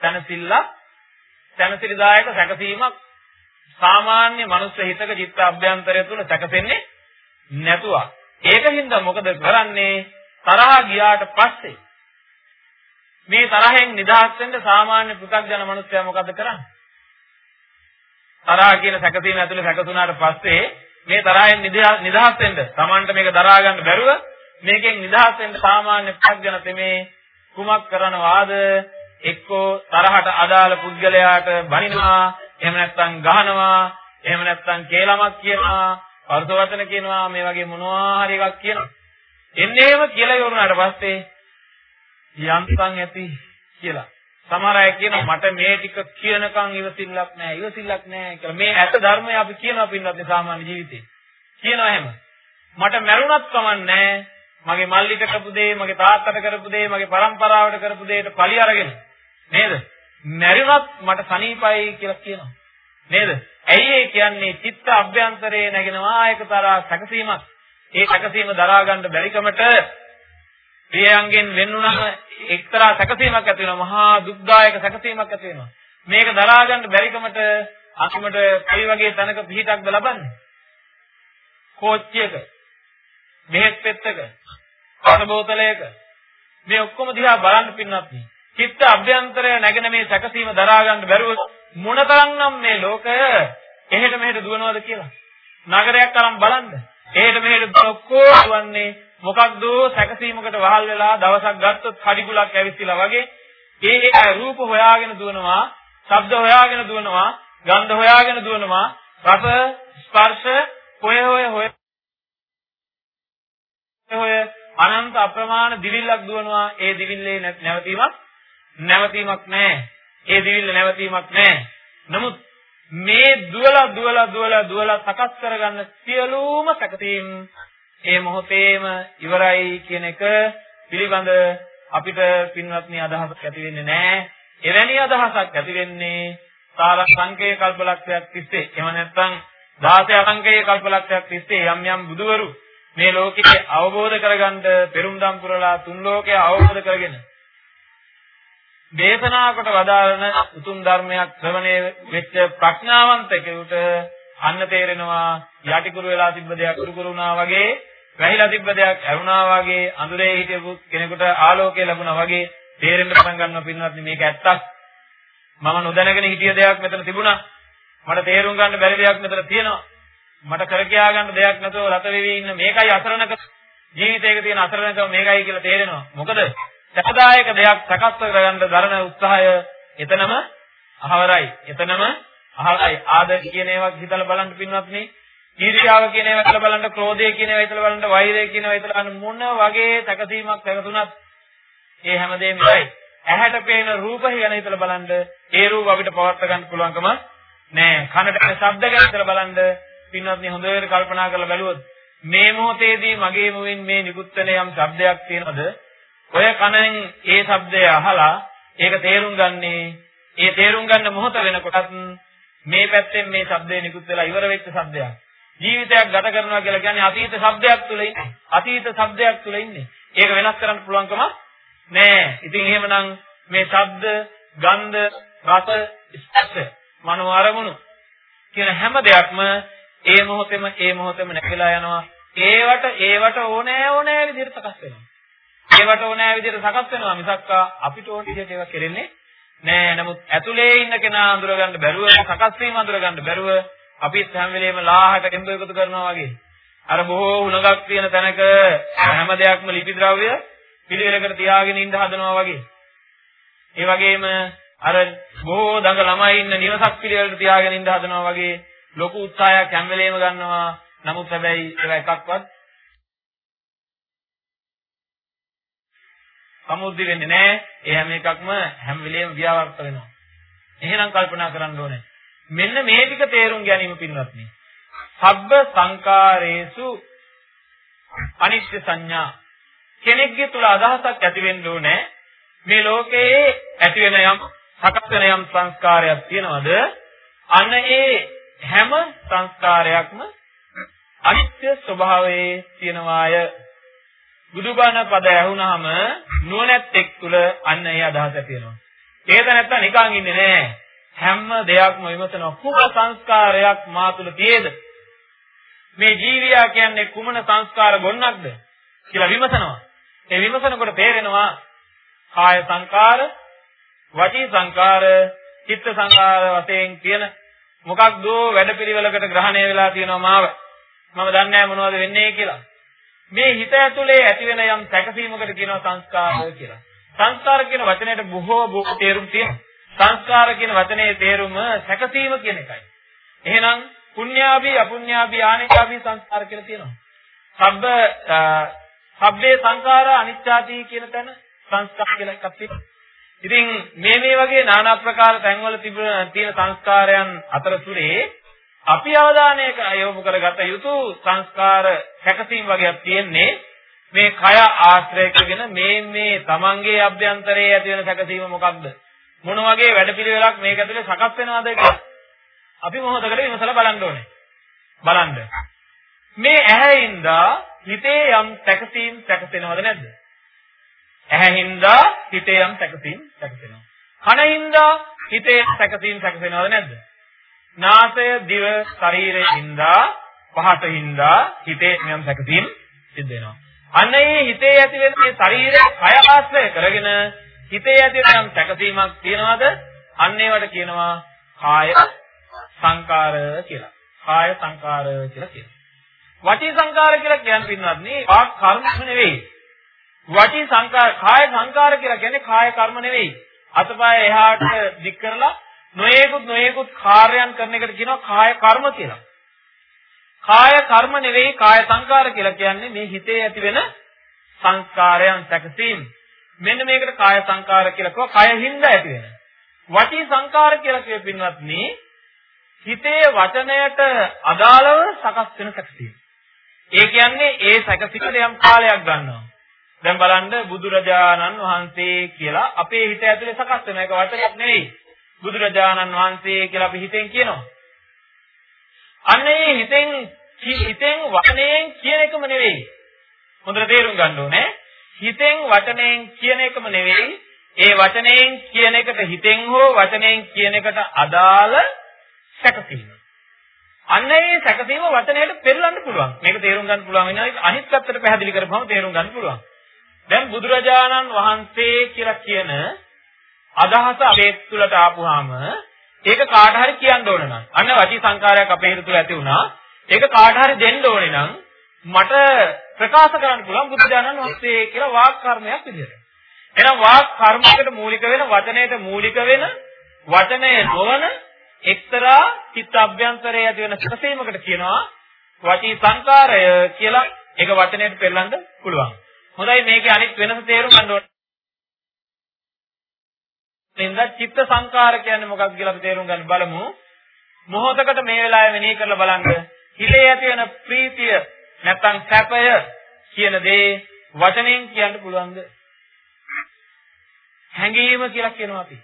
තනසිල්ල තනසිරිදායක සැකසීමක් සාමාන්‍ය මනුස්ස හිතක චිත්ත අභ්‍යන්තරය තුල සැකසෙන්නේ නැතුව. ඒකින්ද මොකද කරන්නේ? තරහ ගියාට පස්සේ මේ තරහෙන් නිදහස් වෙන්න සාමාන්‍ය පෘථග්ජන මනුස්සයා මොකද කරන්නේ? තරහ කියන සැකසීම ඇතුලේ සැකසුනාට පස්සේ මේ තරහෙන් නිදහස් වෙන්න. Tamanට මේක දරා ගන්න බැරුව මේකෙන් නිදහස් වෙන්න සාමාන්‍ය ප්‍රඥන තෙමේ කුමක් කරනවාද? එක්කෝ තරහට අදාළ පුද්ගලයාට බනිනවා, එහෙම නැත්නම් ගහනවා, එහෙම නැත්නම් කේලමක් කියනවා, පරස වචන කියනවා, මේ වගේ මොනවා හරි එකක් කියනවා. එන්නේ එහෙම කියලා ඉවරනාට පස්සේ යන්තම් ඇති කියලා. සමහර අය කියනවා මට මේ ටික කියනකම් ඉවසිල්ලක් නැහැ ඉවසිල්ලක් නැහැ කියලා. මේ ඇත්ත ධර්මය අපි කියනවා පින්වත් සාමාන්‍ය ජීවිතේ. කියනවා එහෙම. මට මැරුණත් කමන්නේ මගේ මල්ලිට කරපු දේ, මගේ තාත්තට කරපු දේ, මගේ પરම්පරාවට කරපු දේට පලි අරගෙන නේද? මැරුණත් මට සනීපයි කියලා කියනවා. නේද? ඇයි ඒ කියන්නේ චිත්ත අභ්‍යන්තරයේ නැගෙනවා ඒකතරා සැකසීමක්. ඒ සැකසීම දරා ගන්න බැරිකමට ප්‍රියයන්ගෙන් වෙන්නුනම එක්තරා සැකසීමක් ඇති වෙනවා මහා දුක්දායක සැකසීමක් ඇති වෙනවා මේක දරා ගන්න බැරිකමට අන්තිමට කොයි වගේ තැනක පිහිටක්ද ලබන්නේ කෝච්චියක බෙහෙත් පෙත්තක පාන බෝතලයක මේ ඔක්කොම දිහා බලන්න පින්නත් චිත්ත අභ්‍යන්තරය නැගෙන මේ සැකසීම දරා ගන්න බැරුව මොනතරම්නම් මේ ලෝකය එහෙට මෙහෙට දුවනවද කියලා? නගරයක් අරන් බලන්න. එහෙට මෙහෙට ඔක්කොම දුවන්නේ මොකක්ද සැකසීමකට වහල් වෙලා දවසක් ගත්තොත් කඩිගුලක් ඇවිස්සලා වගේ. ඒ ඒ රූප හොයාගෙන දුවනවා, ශබ්ද හොයාගෙන දුවනවා, ගන්ධ හොයාගෙන දුවනවා, රස ස්පර්ශ හොය හොය හොය හොය අනන්ත අප්‍රමාණ දිවිල්ලක් දුවනවා. ඒ දිවිල්ලේ නැවතීමක් නැවතීමක් නැහැ. ඒ දිවිල්ල නැවතීමක් නැහැ. නමුත් මේ දුවලා දුවලා දුවලා දුවලා සකස් කරගන්න සියලුම සැකසීම් ඒ මොහොතේම ඉවරයි කියන එක පිළිබඳ අපිට පින්වත්නි අදහසක් ඇති වෙන්නේ නැහැ. එවැනි අදහසක් ඇති වෙන්නේ සාර සංකේය කල්පලක්ෂයක් තිස්සේ. එහෙම නැත්නම් 16 සංකේය කල්පලක්ෂයක් තිස්සේ යම් යම් බුදුවරු මේ ලෝකෙ අවබෝධ කරගන්න පෙරුම්දම් පුරලා තුන් ලෝකය අවබෝධ කරගෙන දේශනා කොට වදාළන උතුම් ධර්මයක් ශ්‍රවණය වෙච්ච ප්‍රඥාවන්තයෙකුට අන්න තේරෙනවා යටිකුරු වෙලා තිබ්බ දෙයක් උරුකුරු වුණා වගේ වැහිලා තිබ්බ දෙයක් ඇරුණා වගේ අඳුරේ හිටපු කෙනෙකුට ආලෝකය ලැබුණා වගේ තේරෙන්න පටන් ගන්නවා පින්වත්නි. මේක ඇත්තක්. මම නොදැනගෙන හිටිය දෙයක් මෙතන තිබුණා. මට තේරුම් ගන්න බැරි දෙයක් මෙතන තියෙනවා. මට කර කියා ගන්න දෙයක් නැතුව රත වෙවි ඉන්න මේකයි අසරණක ජීවිතයක තියෙන අසරණකම මේකයි කියලා තේරෙනවා. මොකද? සැපදායක දෙයක් සකස් කරගන්න දරන උත්සාහය එතනම අහවරයි එතනම අහවරයි ආද කියන ඒවා හිතලා බලන්න පින්වත්නි ඊර්ෂ්‍යාව කියන ඒවා හිතලා බලන්න, ක්‍රෝධය කියන ඒවා හිතලා බලන්න, වෛරය කියන ඒවා හිතලා බලන්න මොන වගේ තකසීමක් තකතුණත් ඒ හැමදේම ඉවරයි. ඇහැට පේන රූප ගැන හිතලා බලන්න, ඒ රූප අපිට පවත් ගන්න පුළුවන්කම නෑ. කනට ඇහෙන ශබ්ද ගැන හිතලා බලන්න, පින්වත්නි හොඳට කල්පනා කරලා බැලුවොත් මේ මොහොතේදී මගේ මුවින් මේ නිකුත් වෙන යම් ශබ්දයක් තියෙනවද? ඔය කණෙන් ඒ શબ્දය අහලා ඒක තේරුම් ගන්නේ ඒ තේරුම් ගන්න මොහොත වෙනකොටත් මේ පැත්තෙන් මේ શબ્දේ නිකුත් වෙලා ඉවර වෙච්ච શબ્දයක් ජීවිතයක් ගත කරනවා කියලා කියන්නේ අතීත શબ્දයක් තුල ඉන්නේ. අතීත શબ્දයක් තුල ඉන්නේ. ඒක වෙනස් කරන්න පුළුවන්කම නෑ ඉතින් එහෙමනම් මේ ශබ්ද ගන්ධ රස ස්පර්ශ මනෝ අරමුණු කියන හැම දෙයක්ම ඒ මොහොතේම ඒ මොහොතේම නැగిලා යනවා. ඒවට ඒවට ඕනෑ ඕනෑ විදිහට සකස් වෙනවා. ඒවට ඕනෑ විදිහට සකස් වෙනවා මිසක් අපිට ඕන විදිහට ඒවා කෙරෙන්නේ නෑ. නමුත් ඇතුලේ ඉන්න කෙනා අඳුර ගන්න බැරුව, සකස් වීම අඳුර ගන්න බැරුව අපිත් හැම වෙලේම ලාහට කෙඹ එකතු කරනවා වගේ. අර බොහෝ උණගක් තියෙන තැනක හැම දෙයක්ම ලිපි ද්‍රව්‍ය පිළිවෙලකට තියාගෙන ඉන්න හදනවා වගේ. ඒ වගේම අර බොහෝ දඟ ළමයි ඉන්න නිවසක් පිළිවෙලකට තියාගෙන ඉන්න හදනවා වගේ ලොකු උත්සාහයක් හැම වෙලේම ගන්නවා. නමුත් හැබැයි ඒවා එකක්වත් සමුද්දි වෙන්නේ නැහැ. ඒ හැම එකක්ම හැම වෙලේම ව්‍යාවර්ත වෙනවා. එහෙනම් කල්පනා කරන්න ඕනේ. මෙන්න මේ ටික තේරුම් ගැනීම පින්වත්නි. සබ්බ සංකාරේසු අනිත්‍ය සංඥා කෙනෙක්ගේ තුල අදහසක් ඇති වෙන්න ඕනේ මේ ලෝකයේ ඇති වෙන යම් සකස් වෙන යම් සංස්කාරයක් තියෙනවද අන්න ඒ හැම සංස්කාරයක්ම අනිත්‍ය ස්වභාවයේ තියෙනවාය බුදුබණ පද ඇහුනහම නුවණැත්තෙක් තුල අන්න ඒ අදහස ඇති වෙනවා ඒක නැත්තම් නිකන් ඉන්නේ නෑ. හැම දෙයක්ම විමසනවා. කුමන සංස්කාරයක් මා තුල තියේද? මේ ජීවියා කියන්නේ කුමන සංස්කාර ගොන්නක්ද කියලා විමසනවා. ඒ විමසනකොට තේරෙනවා කාය සංකාර වචී සංකාර චිත්ත සංකාර වශයෙන් කියන මොකක්ද වැඩපිළිවෙලකට ග්‍රහණය වෙලා තියෙනවා මාව. මම දන්නේ නැහැ මොනවද වෙන්නේ කියලා. මේ හිත ඇතුලේ ඇති වෙන යම් සැකසීමකට කියනවා සංස්කාර කියලා. සංස්කාර කියන වචනයට බොහෝ බොහෝ තේරුම් තියෙනවා. සංස්කාර කියන වචනේ තේරුම සැකසීම කියන එකයි. එහෙනම් පුඤ්ඤාභි අපුඤ්ඤාභි ආනිකාභි සංස්කාර කියලා තියෙනවා. සබ්බ සබ්බේ සංඛාරා අනිච්චාති කියන තැන සංස්කාර කියලා එකක් තියෙනවා. ඉතින් මේ මේ වගේ নানা ප්‍රකාර තැන්වල තිබෙන තියෙන සංස්කාරයන් අතරතුරේ අපි අවධානය යොමු කරගත යුතු සංස්කාර හැකසීම් වගේක් තියෙන්නේ මේ කය ආශ්‍රය කරගෙන මේ මේ තමන්ගේ අභ්‍යන්තරයේ ඇති වෙන සැකසීම මොකක්ද? මොන වගේ වැඩපිළිවෙලක් මේක ඇතුලේ සකස් වෙනවද කියලා? අපි මොහොතකට විමසලා බලන්න ඕනේ. බලන්න. මේ ඇහැින්දා හිතේ යම් සැකසීම් සැකසෙනවද නැද්ද? ඇහැින්දා හිතේ යම් සැකසීම් සැකසෙනවා. කනින්දා හිතේ සැකසීම් සැකසෙනවද නැද්ද? නාසය දිව ශරීරයෙන්දා පහතින්දා හිතේ යම් සැකසීම් සිද්ධ වෙනවා අන්න ඒ හිතේ ඇති වෙන මේ ශරීරය කය ආශ්‍රය කරගෙන හිතේ ඇති වෙන සැකසීමක් තියනවාද? අන්න ඒවට කියනවා කාය සංකාර කියලා. කාය සංකාර කියලා කියනවා. වචී සංකාර කියලා කියන්නේ පින්වත් නේ ආ කර්ම නෙවෙයි. වචී සංකාර කාය සංකාර කියලා කියන්නේ කාය කර්ම නෙවෙයි. අතපය එහාට දික් කරලා නොයේකුත් නොයේකුත් කාර්යයන් කරන එකට කියනවා කාය කර්ම කියලා. කාය කර්ම නෙවෙයි කාය සංකාර කියලා කියන්නේ මේ හිතේ ඇති වෙන සංස්කාරයන් සැකසීම. මෙන්න මේකට කාය සංකාර කියලා කියව කය හින්දා ඇති වෙන. වචී සංකාර කියලා කිය පින්වත්නි හිතේ වචනයට අදාළව සකස් වෙන සැකසීම. ඒ කියන්නේ ඒ සැකසිකට යම් කාලයක් ගන්නවා. දැන් බලන්න බුදුරජාණන් වහන්සේ කියලා අපේ හිත ඇතුලේ සකස් වෙන එක වචනයක් නෙවෙයි. බුදුරජාණන් වහන්සේ කියලා අපි හිතෙන් කියනවා. අන්න ඒ හිතෙන් හිතෙන් වචනයෙන් කියන එකම නෙවෙයි. හොඳට තේරුම් ගන්න ඕනේ. හිතෙන් වචනයෙන් කියන එකම නෙවෙයි. ඒ වචනයෙන් කියන එකට හිතෙන් හෝ වචනයෙන් කියන එකට අදාළ සැකසීම. අන්න ඒ සැකසීම වචනයට පෙරලන්න පුළුවන්. මේක තේරුම් ගන්න පුළුවන් වෙනවා. අනිත් පැත්තට පැහැදිලි කරපුවම තේරුම් ගන්න පුළුවන්. දැන් බුදුරජාණන් වහන්සේ කියලා කියන අදහස අපේ තුලට ආපුවාම ඒක කාට හරි කියන්න ඕන නම් අන්න වචී සංකාරයක් අපේ හිත තුළ ඇති වුණා. ඒක කාට හරි දෙන්න ඕනේ නම් මට ප්‍රකාශ කරන්න පුළුවන් බුදුදානන් වහන්සේ කියලා වාක් කර්මයක් විදිහට. එහෙනම් වාක් කර්මයකට මූලික වෙන වචනයට මූලික වෙන වචනය නොවන එක්තරා චිත්ත අභ්‍යන්තරයේ ඇති වෙන සැකසීමකට කියනවා වචී සංකාරය කියලා ඒක වචනයට පෙරලන්න පුළුවන්. හොඳයි මේකේ අනිත් වෙනස තේරුම් ගන්න ඕනේ. එතෙන්ද චිත්ත සංකාර කියන්නේ මොකක්ද කියලා අපි තේරුම් ගන්න බලමු. මොහොතකට මේ වෙලාවේ මෙනෙහි කරලා බලන්න. හිතේ ඇති වෙන ප්‍රීතිය නැත්නම් සැපය කියන දේ වචනෙන් කියන්න පුළුවන්ද? හැඟීම කියලා කියනවා අපි.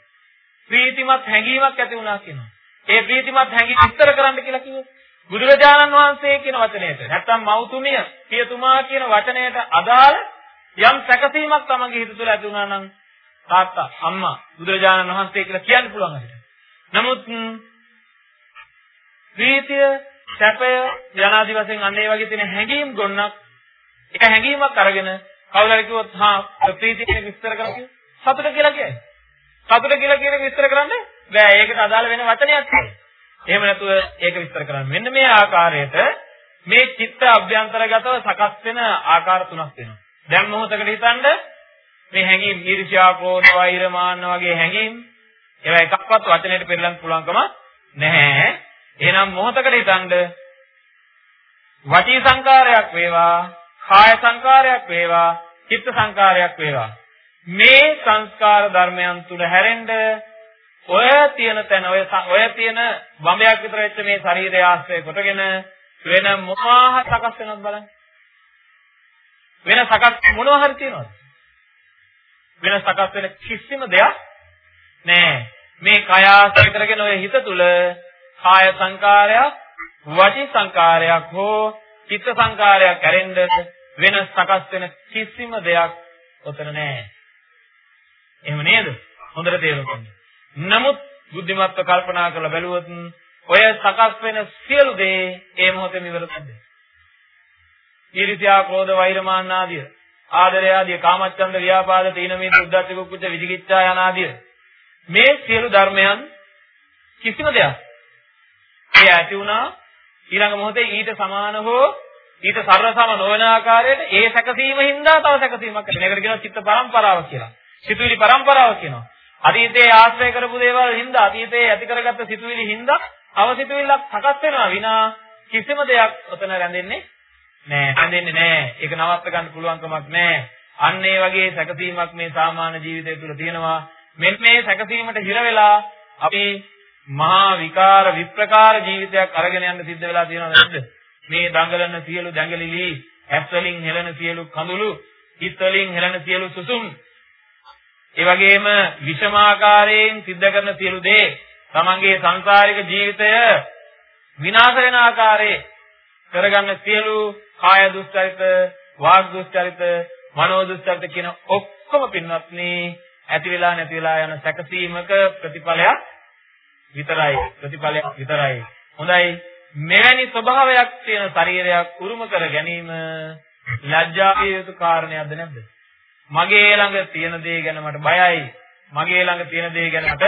ප්‍රීතිමත් හැඟීමක් ඇති වුණා කියනවා. ඒ ප්‍රීතිමත් හැඟීම විස්තර කරන්න කියලා කිව්වොත් බුදුරජාණන් වහන්සේ කියන වචනයට නැත්නම් මෞතුමිය පියතුමා කියන වචනයට අදාළ යම් සැකසීමක් තමන්ගේ හිත තුළ ඇති වුණා නම් තාත්තා අම්මා බුදුරජාණන් වහන්සේ කියලා කියන්න පුළුවන් අපිට. නමුත් ප්‍රීතිය, සැපය යනාදි වශයෙන් අන්න ඒ වගේ තියෙන හැඟීම් ගොන්නක් එක හැඟීමක් අරගෙන කවුරුහරි කිව්වොත් හා ප්‍රීතිය විස්තර කරන්නේ සතුට කියලා කියන්නේ. සතුට කියලා කියන එක විස්තර කරන්නේ බෑ. ඒකට අදාළ වෙන වචනයක් තියෙනවා. එහෙම නැතුව ඒක විස්තර කරන්න. මෙන්න මේ ආකාරයට මේ චිත්ත අභ්‍යන්තරගතව සකස් වෙන ආකාර තුනක් වෙනවා. දැන් මොහොතකට හිතන්න මේ හැඟීම් ඊර්ෂ්‍යා, ක්‍රෝධ, වෛර, මාන්න වගේ හැඟීම් ඒවා එකක්වත් වචනයට පෙරලන්න පුළුවන්කම නැහැ. එහෙනම් මොහොතකට හිතන්න වචී සංකාරයක් වේවා, කාය සංකාරයක් වේවා, චිත්ත සංකාරයක් වේවා. මේ සංස්කාර ධර්මයන් තුල හැරෙන්න ඔය තියෙන තැන ඔය ඔය තියෙන වමයක් විතර වෙච්ච මේ ශරීරය ආශ්‍රය කොටගෙන වෙන මොනවා සකස් වෙනවද බලන්න. වෙන සකස් මොනවා හරි තියෙනවද? වෙන සකස් වෙන කිසිම දෙයක් නෑ. මේ කය ආශ්‍රය කරගෙන ඔය හිත තුල කාය සංකාරයක්, වචී සංකාරයක් හෝ චිත්ත සංකාරයක් ඇරෙන්න වෙන සකස් වෙන කිසිම දෙයක් උතන නෑ. එහෙම නේද? හොඳට තේරුම් ගන්න. නමුත් බුද්ධිමත්ව කල්පනා කරලා බැලුවොත් ඔය සකස් වෙන සියලු දේ ඒ මොහොතේම ඉවරද? ඊර්ෂ්‍යා, ක්‍රෝධ, වෛර, මාන්න ආදිය ආදරය ආදී කාමච්ඡන්ද ව්‍යාපාද තීන මිද උද්ධච්ච කුච්ච විචිකිච්ඡා යන ආදී මේ සියලු ධර්මයන් කිසිම දෙයක් ඒ ඇති වුණා ඊළඟ මොහොතේ ඊට සමාන හෝ ඊට සරසම නොවන ආකාරයට ඒ සැකසීම හින්දා තව සැකසීමක් ඇති. මේකට කියනවා චිත්ත පරම්පරාව කියලා. සිතුවිලි පරම්පරාව කියනවා. අතීතයේ ආශ්‍රය කරපු දේවල් හින්දා අතීතයේ ඇති කරගත්ත සිතුවිලි හින්දා අවසිතුවිල්ලක් සකස් වෙනවා විනා කිසිම දෙයක් ඔතන රැඳෙන්නේ නෑ. රැඳෙන්නේ නෑ. ඒක නවත්ත ගන්න පුළුවන් කමක් නෑ. අන්න ඒ වගේ සැකසීමක් මේ සාමාන්‍ය ජීවිතය තුළ තියෙනවා. මෙන්න මේ සැකසීමට හිර වෙලා අපි මහා විකාර විප්‍රකාර ජීවිතයක් අරගෙන යන්න සිද්ධ වෙලා තියෙනවද නැද්ද? මේ දඟලන සියලු දැඟලිලි, ඇස් වලින් හෙළන සියලු කඳුළු, හිත වලින් හෙළන සියලු සුසුම්, ඒ වගේම විෂමාකාරයෙන් සිද්ධ කරන සියලු දේ තමන්ගේ සංසාරික ජීවිතය විනාශ වෙන ආකාරයේ කරගන්න සියලු කාය දුස්චරිත, වාග් දුස්චරිත, මනෝ දුස්චරිත කියන ඔක්කොම පින්වත්නි ඇති වෙලා නැති වෙලා යන සැකසීමක ප්‍රතිඵලයක් විතරයි. ප්‍රතිඵලයක් විතරයි. හොඳයි. මෙවැනි ස්වභාවයක් තියෙන ශරීරයක් උරුම කර ගැනීම ලැජ්ජාවේ යුතු කාරණයක්ද නැද්ද? මගේ ළඟ තියෙන දේ ගැන මට බයයි. මගේ ළඟ තියෙන දේ ගැන මට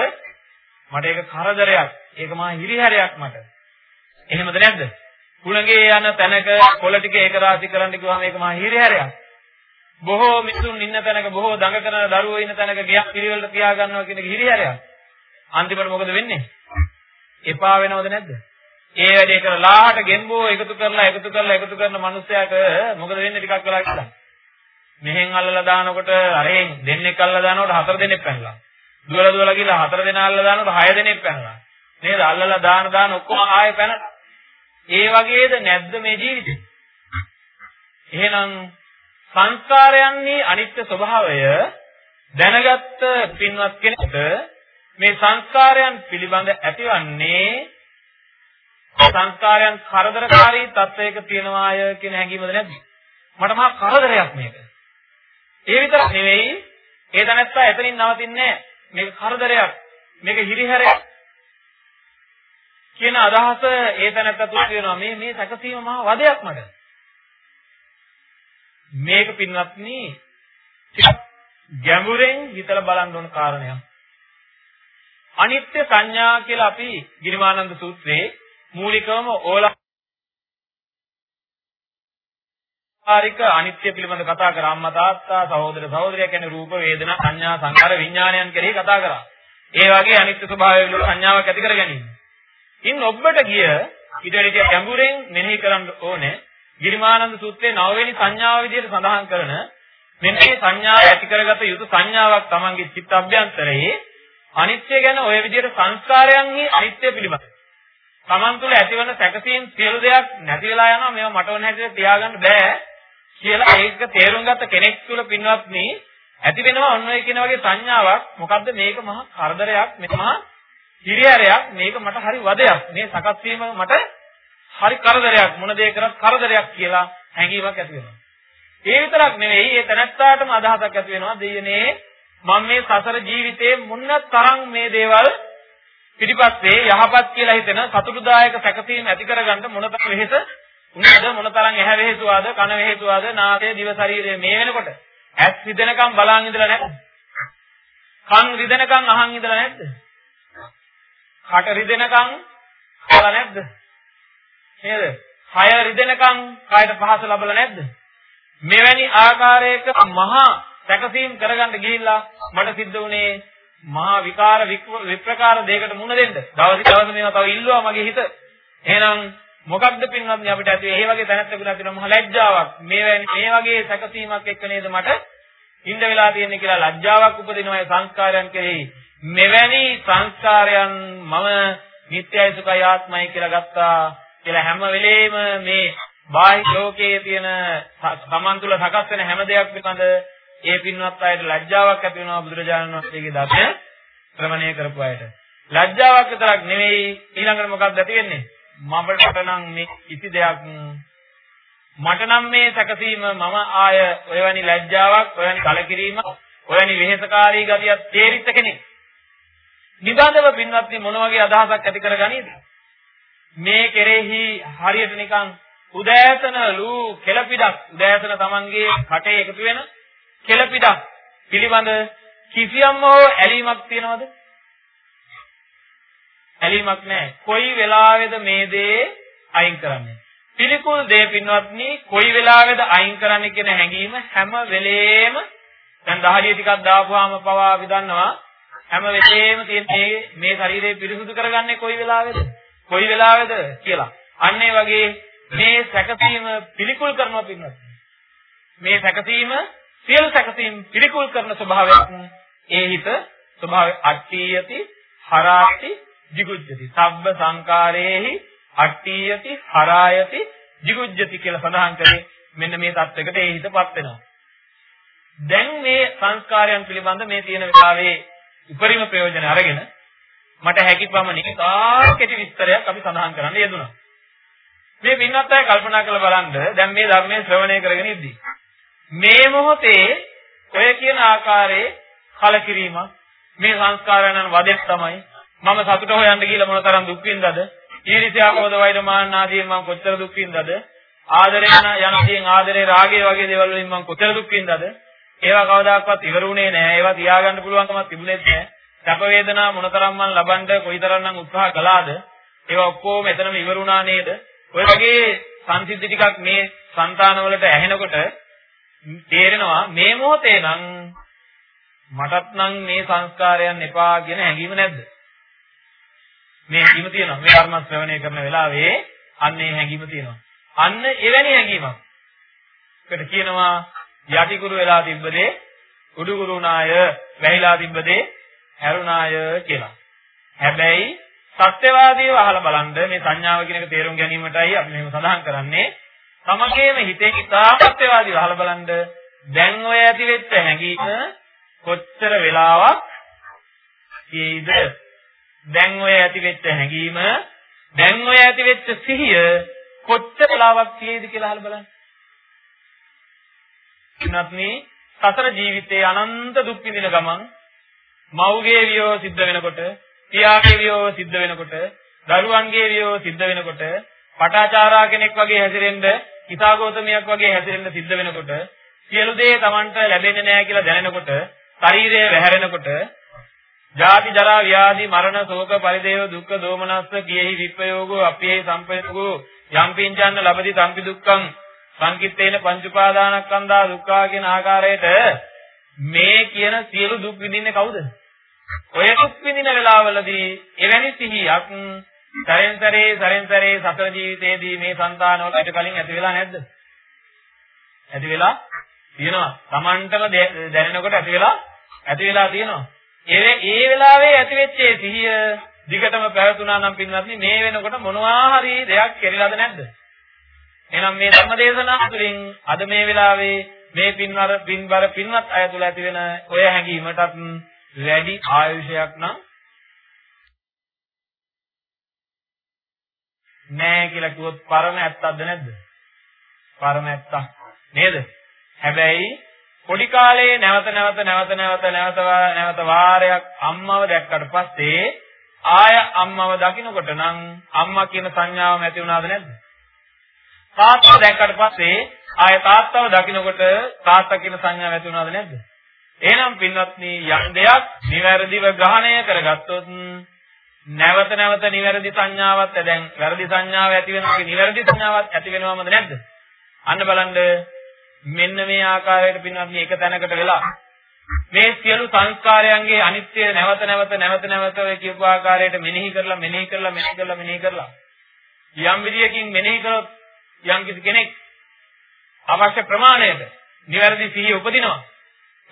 මට ඒක කරදරයක්. ඒක මහා හිරිහැරයක් මට. එහෙමද නැද්ද? කුණගේ යන තැනක කොළ ටික ඒක රාශි කරන්න කිව්වම ඒක මහා හිරිහැරයක් බොහෝ මිනිසුන් ඉන්න තැනක බොහෝ දඟ කරන දරුවෝ ඉන්න තැනක ගියක් පිළිවෙලට තියා ගන්නවා කියන එක හිරිහැරයක්. අන්තිමට මොකද වෙන්නේ? එපා වෙනවද නැද්ද? ඒ වැඩේ කරලා ලාහට ගෙම්බෝ එකතු කරලා එකතු කරලා එකතු කරන මිනිස්සයාට මොකද වෙන්නේ ටිකක් වෙලා කියලා. මෙහෙන් අල්ලලා දානකොට අරෙන් දෙන්නෙක් අල්ලලා දානකොට හතර දෙනෙක් පැනලා. දුවලා දුවලා ගිහලා හතර දෙනා අල්ලලා දානකොට හය දෙනෙක් පැනලා. නේද? අල්ලලා දාන දාන ඔක්කොම ආයෙ පැනලා. ඒ වගේද නැද්ද මේ ජීවිතේ? එහෙනම් සංස්කාරයන්හි අනිත්‍ය ස්වභාවය දැනගත්ත පින්වත් කෙනෙකුට මේ සංස්කාරයන් පිළිබඳ ඇතිවන්නේ සංස්කාරයන් කරදරකාරී තත්වයක තියෙනවාය කියන හැඟීමද නැද්ද? මට මහා කරදරයක් මේක. ඒ විතරක් නෙවෙයි ඒ දැනත්තා එතනින් නවතින්නේ මේක කරදරයක් මේක හිරිහැරයක් කියන අදහස ඒ දැනත්තා තුල තියෙනවා මේ මේ සැකසීම මහා වදයක් මට. මේක පින්වත්නි ගැඹුරෙන් හිතලා බලන්න ඕන කාරණයක්. අනිත්‍ය සංඥා කියලා අපි ගිරිමානන්ද සූත්‍රයේ මූලිකවම ඕලාරික අනිත්‍ය පිළිබඳ කතා කරා අම්මා තාත්තා සහෝදර සහෝදරිය කියන්නේ රූප වේදනා සංඥා සංකාර විඥානයන් කෙරෙහි කතා කරා. ඒ වගේ අනිත්‍ය ස්වභාවය පිළිබඳ සංඥාවක් ඇති කර ගැනීම. ඉන් ඔබට ගිය ඊට ගැඹුරෙන් මෙනෙහි කරන්න ඕනේ. ගිරිමානන්ද සූත්‍රයේ නවවෙනි සංඥාව විදිහට සඳහන් කරන මෙන්න මේ සංඥාව ඇති කරගත යුතු සංඥාවක් තමන්ගේ චිත්ත අභ්‍යන්තරයේ අනිත්‍ය ගැන ඔය විදිහට සංස්කාරයන්හි අනිත්‍ය පිළිබඳ. තමන් තුළ ඇතිවන සැකසීම් සියලු දෙයක් නැති වෙලා යනවා. මේවා මට ඕන හැටියට තියාගන්න බෑ කියලා ඒක තේරුම් ගත්ත කෙනෙක් තුළ පින්වත්නි ඇති වෙනවා ඔන්න ඔය කියන වගේ සංඥාවක්. මොකද්ද මේක? මහා කරදරයක්. මේක මහා හිරිහැරයක් මේක මට හරි වදයක් මේ සකස් වීම මට හරි කරදරයක් මොන දේ කරත් කරදරයක් කියලා හැඟීමක් ඇති වෙනවා. ඒ විතරක් නෙවෙයි ඒ තනත්තාටම අදහසක් ඇති වෙනවා දෙයනේ මම මේ සසර ජීවිතේ මොන තරම් මේ දේවල් පිටිපස්සේ යහපත් කියලා හිතෙන සතුටුදායක සැකසීම ඇති කරගන්න මොන තරම් වෙහෙස උනද මොන තරම් ඇහැ වෙහෙසුවාද කන වෙහෙසුවාද නාසය දිව ශරීරය මේ වෙනකොට ඇස් රිදෙනකම් බලන් ඉඳලා නැද්ද? කන් රිදෙනකම් අහන් ඉඳලා නැද්ද? කට රිදෙනකම් බලලා නැද්ද? නේද? කය රිදෙනකම් කයට පහස ලැබලා නැද්ද? මෙවැනි ආකාරයක මහා සැකසීම් කරගන්න ගිහිල්ලා මට සිද්ධ වුණේ මහා විකාර විප්‍රකාර දෙයකට මුහුණ දෙන්න. දවස් දවස් මේවා තව ඉල්ලුවා මගේ හිත. එහෙනම් මොකක්ද පින්වත්නි අපිට ඇති මේ වගේ දැනත්තකුණ අපිට මහ ලැජ්ජාවක් මේ මේ වගේ සැකසීමක් එක්ක නේද මට ඉඳ වෙලා තියෙන්නේ කියලා ලැජ්ජාවක් උපදිනවා ඒ සංස්කාරයන් කෙරෙහි මෙවැනි සංස්කාරයන් මම නිත්‍යයි සුඛයි ආත්මයි කියලා ගත්තා කියලා හැම වෙලේම මේ බාහිර ලෝකයේ තියෙන සමන් තුල සකස් වෙන හැම දෙයක් පිළිබඳ ඒ පින්වත් අයට ලැජ්ජාවක් ඇති වෙනවා බුදුරජාණන් වහන්සේගේ ධර්මය ශ්‍රවණය කරපු අයට. ලැජ්ජාවක් විතරක් නෙවෙයි ඊළඟට මොකක්ද ඇති වෙන්නේ? මමට නම් මේ කිසි දෙයක් මට නම් මේ සැකසීම මම ආය ඔයවැනි ලැජ්ජාවක්, ඔයවැනි කලකිරීමක්, ඔයවැනි වෙහෙසකාරී ගතියක් තේරිච්ච කෙනෙක්. නිබඳව පින්වත්නි මොන වගේ අදහසක් ඇති කරගනීද? මේ කෙරෙහි හරියට නිකන් උදෑසන ලූ කෙලපිඩක් උදෑසන තමන්ගේ කටේ එකතු වෙන කෙලපිඩක් පිළිබඳ කිසියම් හෝ ඇලීමක් තියනවද? ඇලීමක් නැහැ. කොයි වෙලාවේද මේ දේ අයින් කරන්නේ. පිළිකුල් දේ පින්වත්නි කොයි වෙලාවෙද අයින් කරන්නේ කියන හැඟීම හැම වෙලේම දැන් දහඩිය ටිකක් දාපුවාම පවා අපි දන්නවා හැම වෙලේම තියෙන මේ ශරීරය පිරිසුදු කරගන්නේ කොයි වෙලාවෙද? කොයි වෙලාවෙද කියලා. අන්න ඒ වගේ මේ සැකසීම පිළිකුල් කරනවා පින්වත්. මේ සැකසීම සියලු සැකසීම් පිළිකුල් කරන ස්වභාවයක් ඒ හිත ස්වභාවය අට්ඨියති හරාති jigucchati. සබ්බ සංකාරේහි අට්ඨියති හරායති jigucchati කියලා සඳහන් කරේ මෙන්න මේ தත්වයකට ඒ හිතපත් වෙනවා. දැන් මේ සංස්කාරයන් පිළිබඳ මේ තියෙන වෙලාවේ උපරිම ප්‍රයෝජන අරගෙන මට හැකි පමණින් තාකෙටි විස්තරයක් අපි සඳහන් කරන්න යෙදුණා. මේ පින්වත් අය කල්පනා කරලා බලන්න දැන් මේ ධර්මයේ ශ්‍රවණය කරගෙන ඉද්දි මේ මොහොතේ ඔය කියන ආකාරයේ කලකිරීමක් මේ සංස්කාරයන් වදෙක් තමයි මම සතුට හොයන්න ගිහලා මොනතරම් දුක් විඳද? ඊර්ෂ්‍යා ක්‍රෝධ වෛර මාන්න ආදී මම කොච්චර දුක් විඳද? ආදරේ යන යනකින් ආදරේ රාගය වගේ දේවල් වලින් මම කොච්චර දුක් විඳද? ඒවා කවදාකවත් ඉවරුනේ නැහැ ඒවා තියාගන්න පුළුවන්කමක් තිබුණෙත් නැහැ සැප වේදනා මොනතරම් මම ලබන්න කොයිතරම්නම් උත්සාහ කළාද ඒවා ඔක්කොම එතනම ඉවරුණා නේද ඔය වගේ සංසිද්ධි ටිකක් මේ సంతානවලට ඇහෙනකොට තේරෙනවා මේ මොහොතේ නම් මටත් නම් මේ සංස්කාරයන් එපා කියන හැඟීම නැද්ද? මේ හැඟීම තියෙනවා. මේ ධර්ම ශ්‍රවණය කරන වෙලාවේ අන්න ඒ හැඟීම තියෙනවා. අන්න එවැනි හැඟීමක්. ඒකට කියනවා යටිකුරු වෙලා තිබ්බදේ උඩුකුරුණාය වැහිලා තිබ්බදේ හැරුණාය කියලා. හැබැයි සත්‍යවාදීව අහලා බලන්න මේ සංඥාව කියන එක තේරුම් ගැනීමටයි අපි මෙහෙම සඳහන් කරන්නේ. තමගේම හිතේ ඉතා සත්‍යවාදීව අහලා බලන්න දැන් ඔය ඇති වෙච්ච හැඟීම කොච්චර වෙලාවක් තියෙයිද දැන් ඔය ඇති වෙච්ච හැඟීම දැන් ඔය ඇති වෙච්ච සිහිය කොච්චර වෙලාවක් තියෙයිද කියලා අහලා බලන්න. කිනත්නි සතර ජීවිතයේ අනන්ත දුක් විඳින ගමන් මව්ගේ වියෝ සිද්ධ වෙනකොට පියාගේ වියෝ සිද්ධ වෙනකොට දරුවන්ගේ වියෝ සිද්ධ වෙනකොට පටාචාරා කෙනෙක් වගේ හැසිරෙන්න හිතාගෝතමියක් වගේ හැසිරෙන්න සිද්ධ වෙනකොට සියලු දේ Tamanට ලැබෙන්නේ නැහැ කියලා දැනෙනකොට ශරීරය වැහැරෙනකොට ජාති ජරා ව්‍යාධි මරණ ශෝක පරිදේව දුක්ඛ දෝමනස්ස කියෙහි විප්පයෝගෝ අප්පියෙහි සම්පයෝගෝ යම් පින්චන්න ලබති සම්පි දුක්ඛං සංකිට්ඨේන පංච උපාදානස්කන්ධා දුක්ඛා කියන ආකාරයට මේ කියන සියලු දුක් විඳින්නේ කවුද? ඔය දුක් විඳින වෙලාවලදී එවැනි සිහියක් සරෙන් සරේ සරෙන් සරේ සතර ජීවිතයේදී මේ సంతානවලට කලින් ඇති වෙලා නැද්ද? ඇති වෙලා තියෙනවා. Tamanටම දැනෙනකොට ඇති වෙලා ඇති වෙලා තියෙනවා. ඒ ඒ වෙලාවේ ඇති වෙච්ච සිහිය දිගටම පැවතුනා නම් පින්වත්නි මේ වෙනකොට මොනවා හරි දෙයක් කෙරෙලාද නැද්ද? එහෙනම් මේ ධර්මදේශනා තුළින් අද මේ වෙලාවේ මේ පින්වර පින්වර පින්වත් අය තුළ ඇති වෙන ඔය හැඟීමටත් වැඩි ආයුෂයක් නම් නෑ කියලා කිව්වොත් පරම ඇත්තක්ද නැද්ද? පරම ඇත්තක් නේද? හැබැයි පොඩි කාලේ නැවත නැවත නැවත නැවත නැවත නැවත වාරයක් අම්මව දැක්කට පස්සේ ආය අම්මව දකින්නකොට නම් අම්මා කියන සංඥාවම ඇති වුණාද නැද්ද? තාත්තා දැක්කට පස්සේ ආය තාත්තව දකින්නකොට තාත්තා කියන සංඥාව ඇති වුණාද නැද්ද? එහෙනම් පින්වත්නි යම් දෙයක් නිවැරදිව ග්‍රහණය කරගත්තොත් නැවත නැවත නිවැරදි සංඥාවක් දැන් වැරදි සංඥාව ඇති වෙනවා නිවැරදි සංඥාවක් ඇති වෙනවමද නැද්ද? අන්න බලන්න මෙන්න මේ ආකාරයට පින්වත්නි එක තැනකට වෙලා මේ සියලු සංස්කාරයන්ගේ අනිත්‍ය නැවත නැවත නැවත නැවත ඔය කියපු ආකාරයට මෙනෙහි කරලා මෙනෙහි කරලා මෙනෙහි කරලා මෙනෙහි කරලා යම් විදියකින් මෙනෙහි කරොත් යම් කිසි කෙනෙක් අවශ්‍ය ප්‍රමාණයට නිවැරදි සිහිය උපදිනවා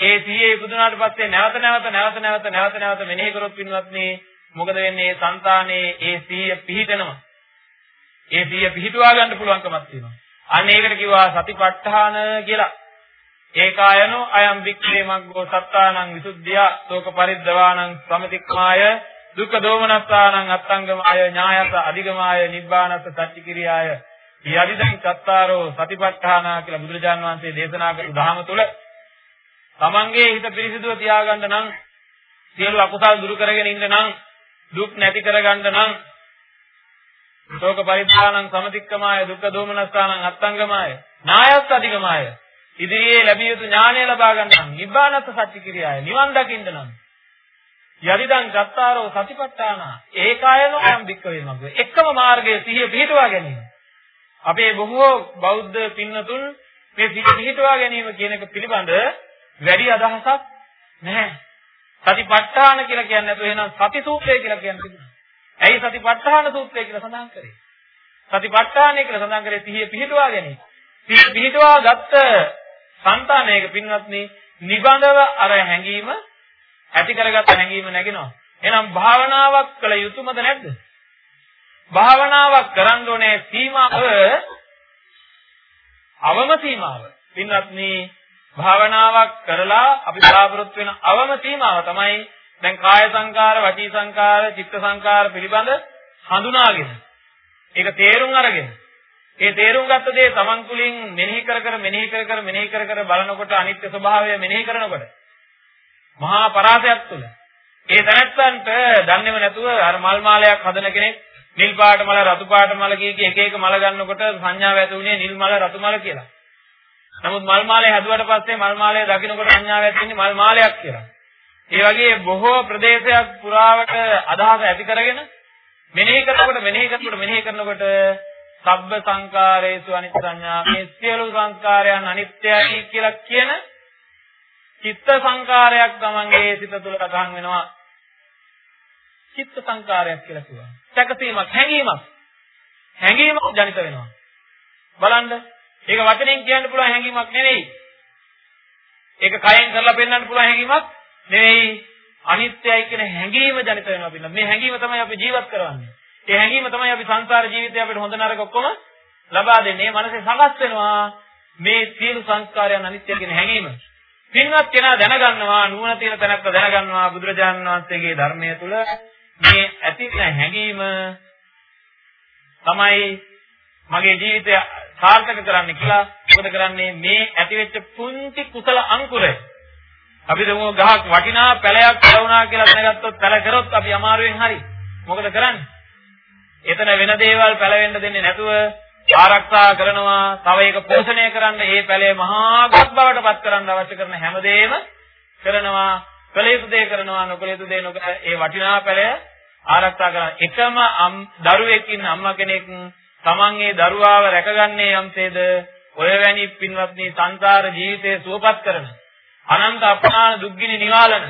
ඒ සිහිය ඉපදුනාට පස්සේ නැවත නැවත නැවත නැවත නැවත නැවත මෙනෙහි කරොත් පින්වත්නි මොකද වෙන්නේ? ඒ సంతානයේ ඒ සිහිය පිහිටනවා. ඒ සිහිය පිහිටුවා ගන්න පුළුවන්කමක් තියෙනවා. අන්න ඒකට කිව්වා සතිපට්ඨාන කියලා. ඒකායනෝ අයම් වික්ඛේ මග්ගෝ සත්තානං විසුද්ධිය ශෝක පරිද්දවානං සමතික්මාය දුක්ඛ දෝමනස්සානං අත්තංගමාය ඥායස අධිගමාය නිබ්බානස්ස සච්චිකිරියාය යදිදං චත්තාරෝ සතිපට්ඨාන කියලා බුදුරජාන් වහන්සේ දේශනා කරපු ධහම තුල තමන්ගේ හිත පිරිසිදුව තියාගන්න නම් සියලු අකුසල් දුරු කරගෙන ඉන්න නම් දුක් නැති කරගන්න නම් ශෝක පරිත්‍යානං සමතික්කමාය දුක්ඛ දෝමනස්සානං අත්තංගමාය නායත් අධිගමාය ඉදිරියේ ලැබිය යුතු ඥානය ලබා ගන්න නම් නිබ්බානත් සත්‍ය කිරියාය නිවන් දකින්න නම්. යදිදං ගත්තාරෝ සතිපට්ඨාන ඒකායනෝ යම් වික්කවේ මග්ග එකම මාර්ගයේ සිහිය පිහිටුවා ගැනීම. අපේ බොහෝ බෞද්ධ පින්නතුන් මේ සිහිය පිහිටුවා ගැනීම කියන එක පිළිබඳ වැඩි අදහසක් නැහැ සතිපට්ඨාන කියලා කියන්නේ නැතුව එහෙනම් සති සූත්‍රය කියලා කියන්නේ ඇයි සතිපට්ඨාන සූත්‍රය කියලා සඳහන් කරේ සතිපට්ඨානය කියලා සඳහන් කරේ සිහිය පිහිටුවා ගැනීම සිහිය පිහිටුවා ගත්ත సంతානයක පින්වත්නි නිබඳව අර හැඟීම ඇති කරගත්ත හැඟීම නැගෙනවා. එහෙනම් භාවනාවක් කළ යුතුමද නැද්ද? භාවනාවක් කරන්න ඕනේ සීමාව අවම සීමාව. පින්වත්නි භාවනාවක් කරලා අපි බලාපොරොත්තු වෙන අවම සීමාව තමයි දැන් කාය සංකාර, වචී සංකාර, චිත්ත සංකාර පිළිබඳ හඳුනාගෙන ඒක තේරුම් අරගෙන ඒ තේරුම් ගත්ත දේ තමන් තුළින් මෙනෙහි කර කර මෙනෙහි කර කර මෙනෙහි කර කර බලනකොට අනිත්‍ය ස්වභාවය මෙනෙහි කරනකොට මහා පරාසයක් තුල ඒ දැනත්තන්ට දන්නේම නැතුව අර මල් මාලයක් හදන කෙනෙක් නිල් පාට මල රතු පාට මල කිය කී එක එක මල ගන්නකොට සංඥාව ඇති උනේ නිල් මල රතු මල කියලා. නමුත් මල් මාලය හැදුවට පස්සේ මල් මාලය දකින්නකොට සංඥාව ඇති වෙන්නේ මල් මාලයක් කියලා. ඒ වගේ බොහෝ ප්‍රදේශයක් පුරාවට අදහස ඇති කරගෙන මෙනෙහි කරනකොට මෙනෙහි කරනකොට මෙනෙහි කරනකොට සබ්බ සංකාරේසු අනිත්‍ය සංඥා මේ සියලු සංස්කාරයන් අනිත්‍යයි කියලා කියන චිත්ත සංකාරයක් තමන්ගේ සිත තුළ සටහන් වෙනවා චිත්ත සංකාරයක් කියලා කියනවා සැකසීමක් හැඟීමක්. හැඟීමක් ජනිත වෙනවා. බලන්න ඒක වචනෙන් කියන්න පුළුවන් හැඟීමක් නෙවෙයි. ඒක කයෙන් කරලා පෙන්වන්න පුළුවන් හැඟීමක් නෙවෙයි. අනිත්‍යයි කියන හැඟීම ජනිත වෙනවා පින්න. මේ හැඟීම තමයි අපි ජීවත් කරවන්නේ. ඒ හැඟීම තමයි අපි සංසාර ජීවිතේ අපිට හොඳ නරක ඔක්කොම ලබා දෙන්නේ. මනසේ සකස් වෙනවා මේ සියලු සංස්කාරයන් අනිත්‍ය කියන හැඟීම. පින්වත් කෙනා දැනගන්නවා නුවණ තියෙන තැනක දැනගන්නවා බුදුරජාණන් වහන්සේගේ ධර්මය තුළ. මේ ඇති හැඟීම තමයි මගේ ජීවිතය සාර්ථක කරන්න කියලා මොකද කරන්නේ? මේ ඇතිවෙච්ච පුංචි කුසල අංකුරය. අපි දමු ගහක් වටිනා පැලයක් ලැබුණා කියලා දැනගත්තොත් පැල කරොත් අපි අමාරුවෙන් හරි. මොකද කරන්නේ? එතන වෙන දේවල් පැලවෙන්න දෙන්නේ නැතුව ආරක්ෂා කරනවා තව ඒක පෝෂණය කරන්න. ඒ පැලේ මහා ගත් බවට පත් කරන්න අවශ්‍ය කරන හැමදේම කරනවා. කළ යුතු දේ කරනවා නොකළ යුතු දේ නොකර ඒ වටිනා පැලය ආරක්ෂා කරන එකම දරුවෙක් ඉන්න අම්මා කෙනෙක් තමන්ගේ දරුවාව රැකගන්නේ යම්සේද ඔය වැනි පින්වත්නි සංසාර ජීවිතේ සුවපත් කරන අනන්ත අප්‍රාණ දුක්ගිනි නිවාලන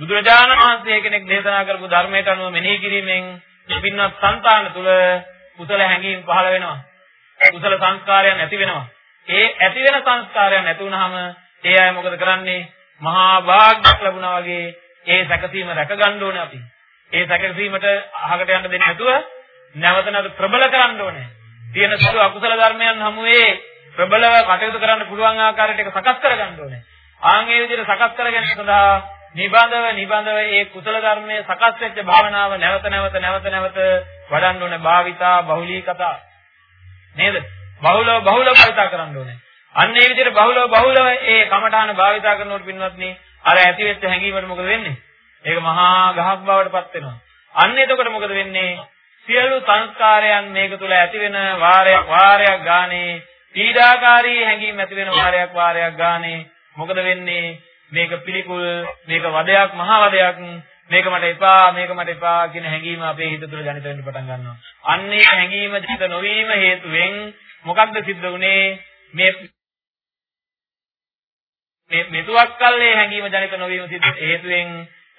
බුදුරජාණන් වහන්සේ කෙනෙක් දේශනා කරපු ධර්මයට අනුව මෙනෙහි කිරීමෙන් මේ පින්වත් సంతාන තුල කුසල හැඟීම් පහළ වෙනවා. කුසල සංස්කාරයන් ඇති වෙනවා. ඒ ඇති වෙන සංස්කාරයන් නැති වුනහම ඒ අය මොකද කරන්නේ? මහා භාග්යක් ලැබුණා වගේ ඒ සැකසීම රැක ගන්න ඕනේ අපි. ඒ සැකසීමට අහකට යන්න දෙන්නේ නැතුව නැවත නැවත ප්‍රබල කරන්න ඕනේ. තියෙන සුළු අකුසල ධර්මයන් හමුවේ ප්‍රබලව කටයුතු කරන්න පුළුවන් ආකාරයට ඒක සකස් කරගන්න ඕනේ. ආන් ඒ විදිහට සකස් කරගෙන සඳහා නිබඳව නිබඳව ඒ කුසල ධර්මයේ සකස් වෙච්ච භාවනාව නැවත නැවත නැවත නැවත වඩන්න ඕනේ භාවිතා බහුලී කතා නේද බහුලව බහුලව භාවිතා කරන්න ඕනේ අන්න ඒ විදිහට බහුලව බහුලව ඒ කමඨාන භාවිතා කරනකොට පින්වත්නි අර ඇති වෙච්ච හැඟීමට මොකද වෙන්නේ? ඒක මහා ගහක් බවට පත් වෙනවා. අන්න එතකොට මොකද වෙන්නේ? සියලු සංස්කාරයන් මේක තුල ඇති වෙන වාරයක් වාරයක් ගානේ පීඩාකාරී හැඟීම් ඇති වෙන වාරයක් වාරයක් ගානේ මොකද වෙන්නේ? මේක පිළිකුල් මේක වදයක් මහා වදයක් මේක මට එපා මේක මට එපා කියන හැඟීම අපේ හිත තුළ ජනිත වෙන්න පටන් ගන්නවා. අන්නේ හැඟීම ජනිත නොවීම හේතුවෙන් මොකක්ද සිද්ධ වුනේ? මේ මේ මෙතුවක් කල්ලේ හැඟීම ජනිත නොවීම සිද්ධ හේතුවෙන්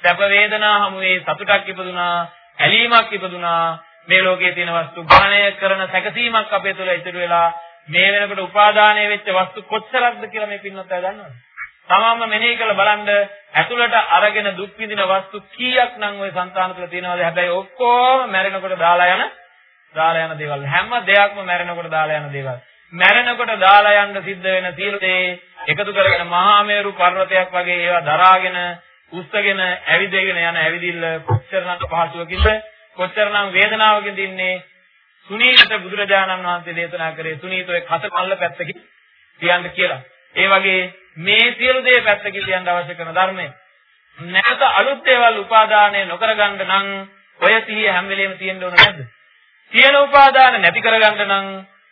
සැප වේදනා හමුවේ සතුටක් ඉපදුනා, ඇලීමක් ඉපදුනා. මේ ලෝකයේ තියෙන වස්තු ග්‍රහණය කරන සැකසීමක් අපේ තුළ ඉතුරු වෙලා මේ වෙනකොට උපාදානය වෙච්ච වස්තු කොච්චරක්ද කියලා මේ පින්නත් අය දන්නවද? තමාම මෙනෙහි කරලා බලන්න ඇතුළට අරගෙන දුක් විඳින වස්තු කීයක් නම් ওই సంతාන තුළ තියෙනවද? හැබැයි ඔක්කොම මැරෙනකොට දාලා යන දාලා යන දේවල්. හැම දෙයක්ම මැරෙනකොට දාලා යන දේවල්. මැරෙනකොට දාලා යන්න සිද්ධ වෙන සියලු දේ එකතු කරගෙන මහා මේරු පර්වතයක් වගේ ඒවා දරාගෙන උස්සගෙන ඇවිදගෙන යන ඇවිදිල්ල කොච්චරනම් පහසුවකින්ද කොච්චරනම් වේදනාවකින්ද ඉන්නේ සුනීත බුදුරජාණන් වහන්සේ දේශනා කරේ සුනීත ඔය කස කල්ල පැත්තකින් තියන්න කියලා ඒ වගේ මේ සියලු දේ පැත්තකින් තියන්න අවශ්‍ය කරන ධර්මය. නැවත අලුත් දේවල් උපාදානය නොකරගන්න නම් ඔය සිහිය හැම වෙලෙම තියෙන්න ඕන නැද්ද? තියෙන උපාදාන නැති කරගන්න නම්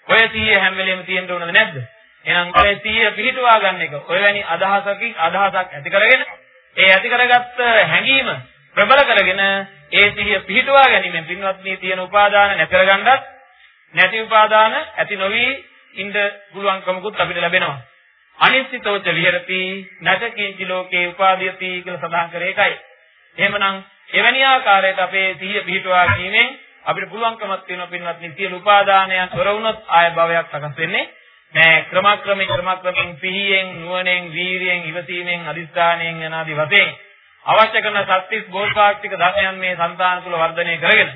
ඔය සිහිය හැම වෙලෙම තියෙන්න ඕනද නැද්ද? එහෙනම් ඔය සිහිය පිහිටුවා ගන්න එක ඔය වැනි අදහසකින් අදහසක් ඇති කරගෙන ඒ ඇති කරගත්ත හැඟීම ප්‍රබල කරගෙන ඒ සිහිය පිහිටුවා ගැනීමෙන් පින්වත්නි තියෙන උපාදාන නැතර ගන්නත් නැති උපාදාන ඇති නොවි ඉන්න පුළුවන්කමකුත් අපිට ලැබෙනවා. අනිශ්චිතෝච විහෙරති නැතකින්චි ලෝකේ උපාදීයති කියලා සඳහන් කරේ ඒකයි. එහෙමනම් එවැනි ආකාරයකට අපේ සිහිය පිහිටුවා ගැනීමෙන් අපිට පුළුවන්කමක් තියෙනවා පින්වත්නි සියලු උපාදානයන් තොර වුණොත් ආය භවයක් සකස් වෙන්නේ නෑ ක්‍රමක්‍රමයෙන් ක්‍රමක්‍රමයෙන් පිහියෙන් නුවණෙන් වීරියෙන් ඉවසීමෙන් අදිස්ථානයෙන් යනාදී වශයෙන් අවශ්‍ය කරන සත්‍තිස් බෝධපාක්ෂික ධර්මයන් මේ సంతාන තුල වර්ධනය කරගෙන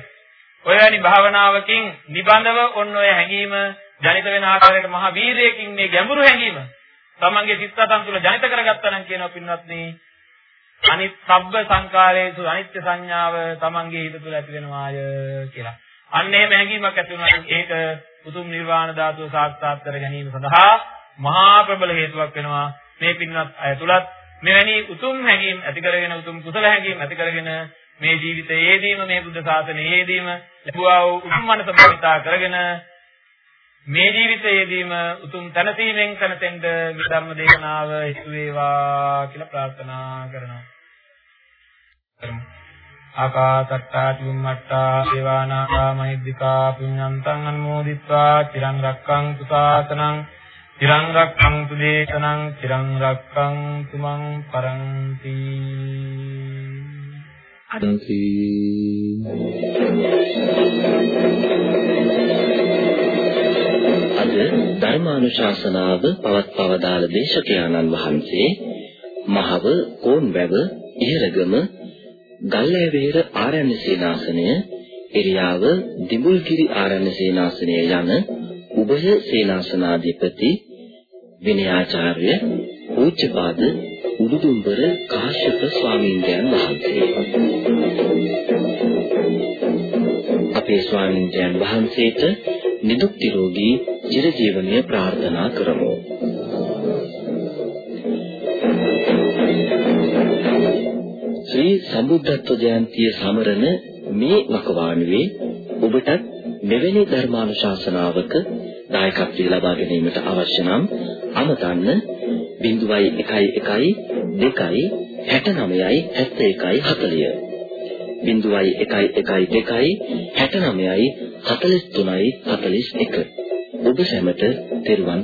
ඔයවැනි භාවනාවකින් නිබඳව ඔන්න ඔය හැඟීම ජනිත වෙන ආකාරයට මහ වීරයකින් මේ ගැඹුරු හැඟීම තමන්ගේ සිත්සතන් තුල ජනිත කරගත්තා නම් කියනවා පින්වත්නි අනිත් සබ්බ සංකාරයේසු අනිත්‍ය සංඥාව තමන්ගේ හිත තුළ ඇති වෙනවාය කියලා. අන්න එහෙම හැඟීමක් ඇති වුණා ඒක උතුම් නිර්වාණ ධාතුව සාක්ෂාත් කර ගැනීම සඳහා මහා ප්‍රබල හේතුවක් වෙනවා. මේ පින්වත් අය තුලත් මෙවැනි උතුම් හැඟීම් ඇති කරගෙන උතුම් කුසල හැඟීම් ඇති කරගෙන මේ ජීවිතයේදීම මේ බුද්ධ ශාසනයේදීම ලැබුවා වූ උතුම් මනස භවිතා කරගෙන මේ ජීවිතයේදීම උතුම් තනසීමෙන් තනතෙන්ද මේ ධර්ම දේශනාව හිතු වේවා කියලා ප්‍රාර්ථනා කරනවා. කරමු. ආකාසට්ටා චුම්මට්ටා දේවානාගා මහිද්దికා පුඤ්ඤන්තං අනුමෝදිත්වා චිරං රක්ඛන්තු සාසනං චිරං රක්ඛන්තු දේශනං චිරං රක්ඛන්තු මං පරන්ති අදන්ති අද ධර්මානුශාසනාව පවත්වවදාළ දේශකයාණන් වහන්සේ මහව කෝන්වැව ඉහළගම ගල්ලෑවේර ආරණ්‍ය සේනාසනය එරියාව දිඹුල්ගිරි ආරණ්‍ය සේනාසනය යන උභය සේනාසනාධිපති විනයාචාර්ය පූජ්‍යපාද උඩුදුම්බර කාශ්‍යප ස්වාමීන් වහන්සේ. අපේ ස්වාමීන් වහන්සේට නිදුක් නිරෝගී චිරජීවනය ප්‍රාර්ථනා කරමු. ශ්‍රී සම්බුද්ධත්ව ජයන්තිය සමරන මේ වකවානුවේ ඔබටත් මෙවැනි ධර්මානුශාසනාවක දායකත්වය ලබා ගැනීමට අවශ්‍ය නම් අමතන්න 0.11 2 69යි 71යි 40 0.11 2 69යි 43යි 41 ඔබ සැමට තෙරුවන්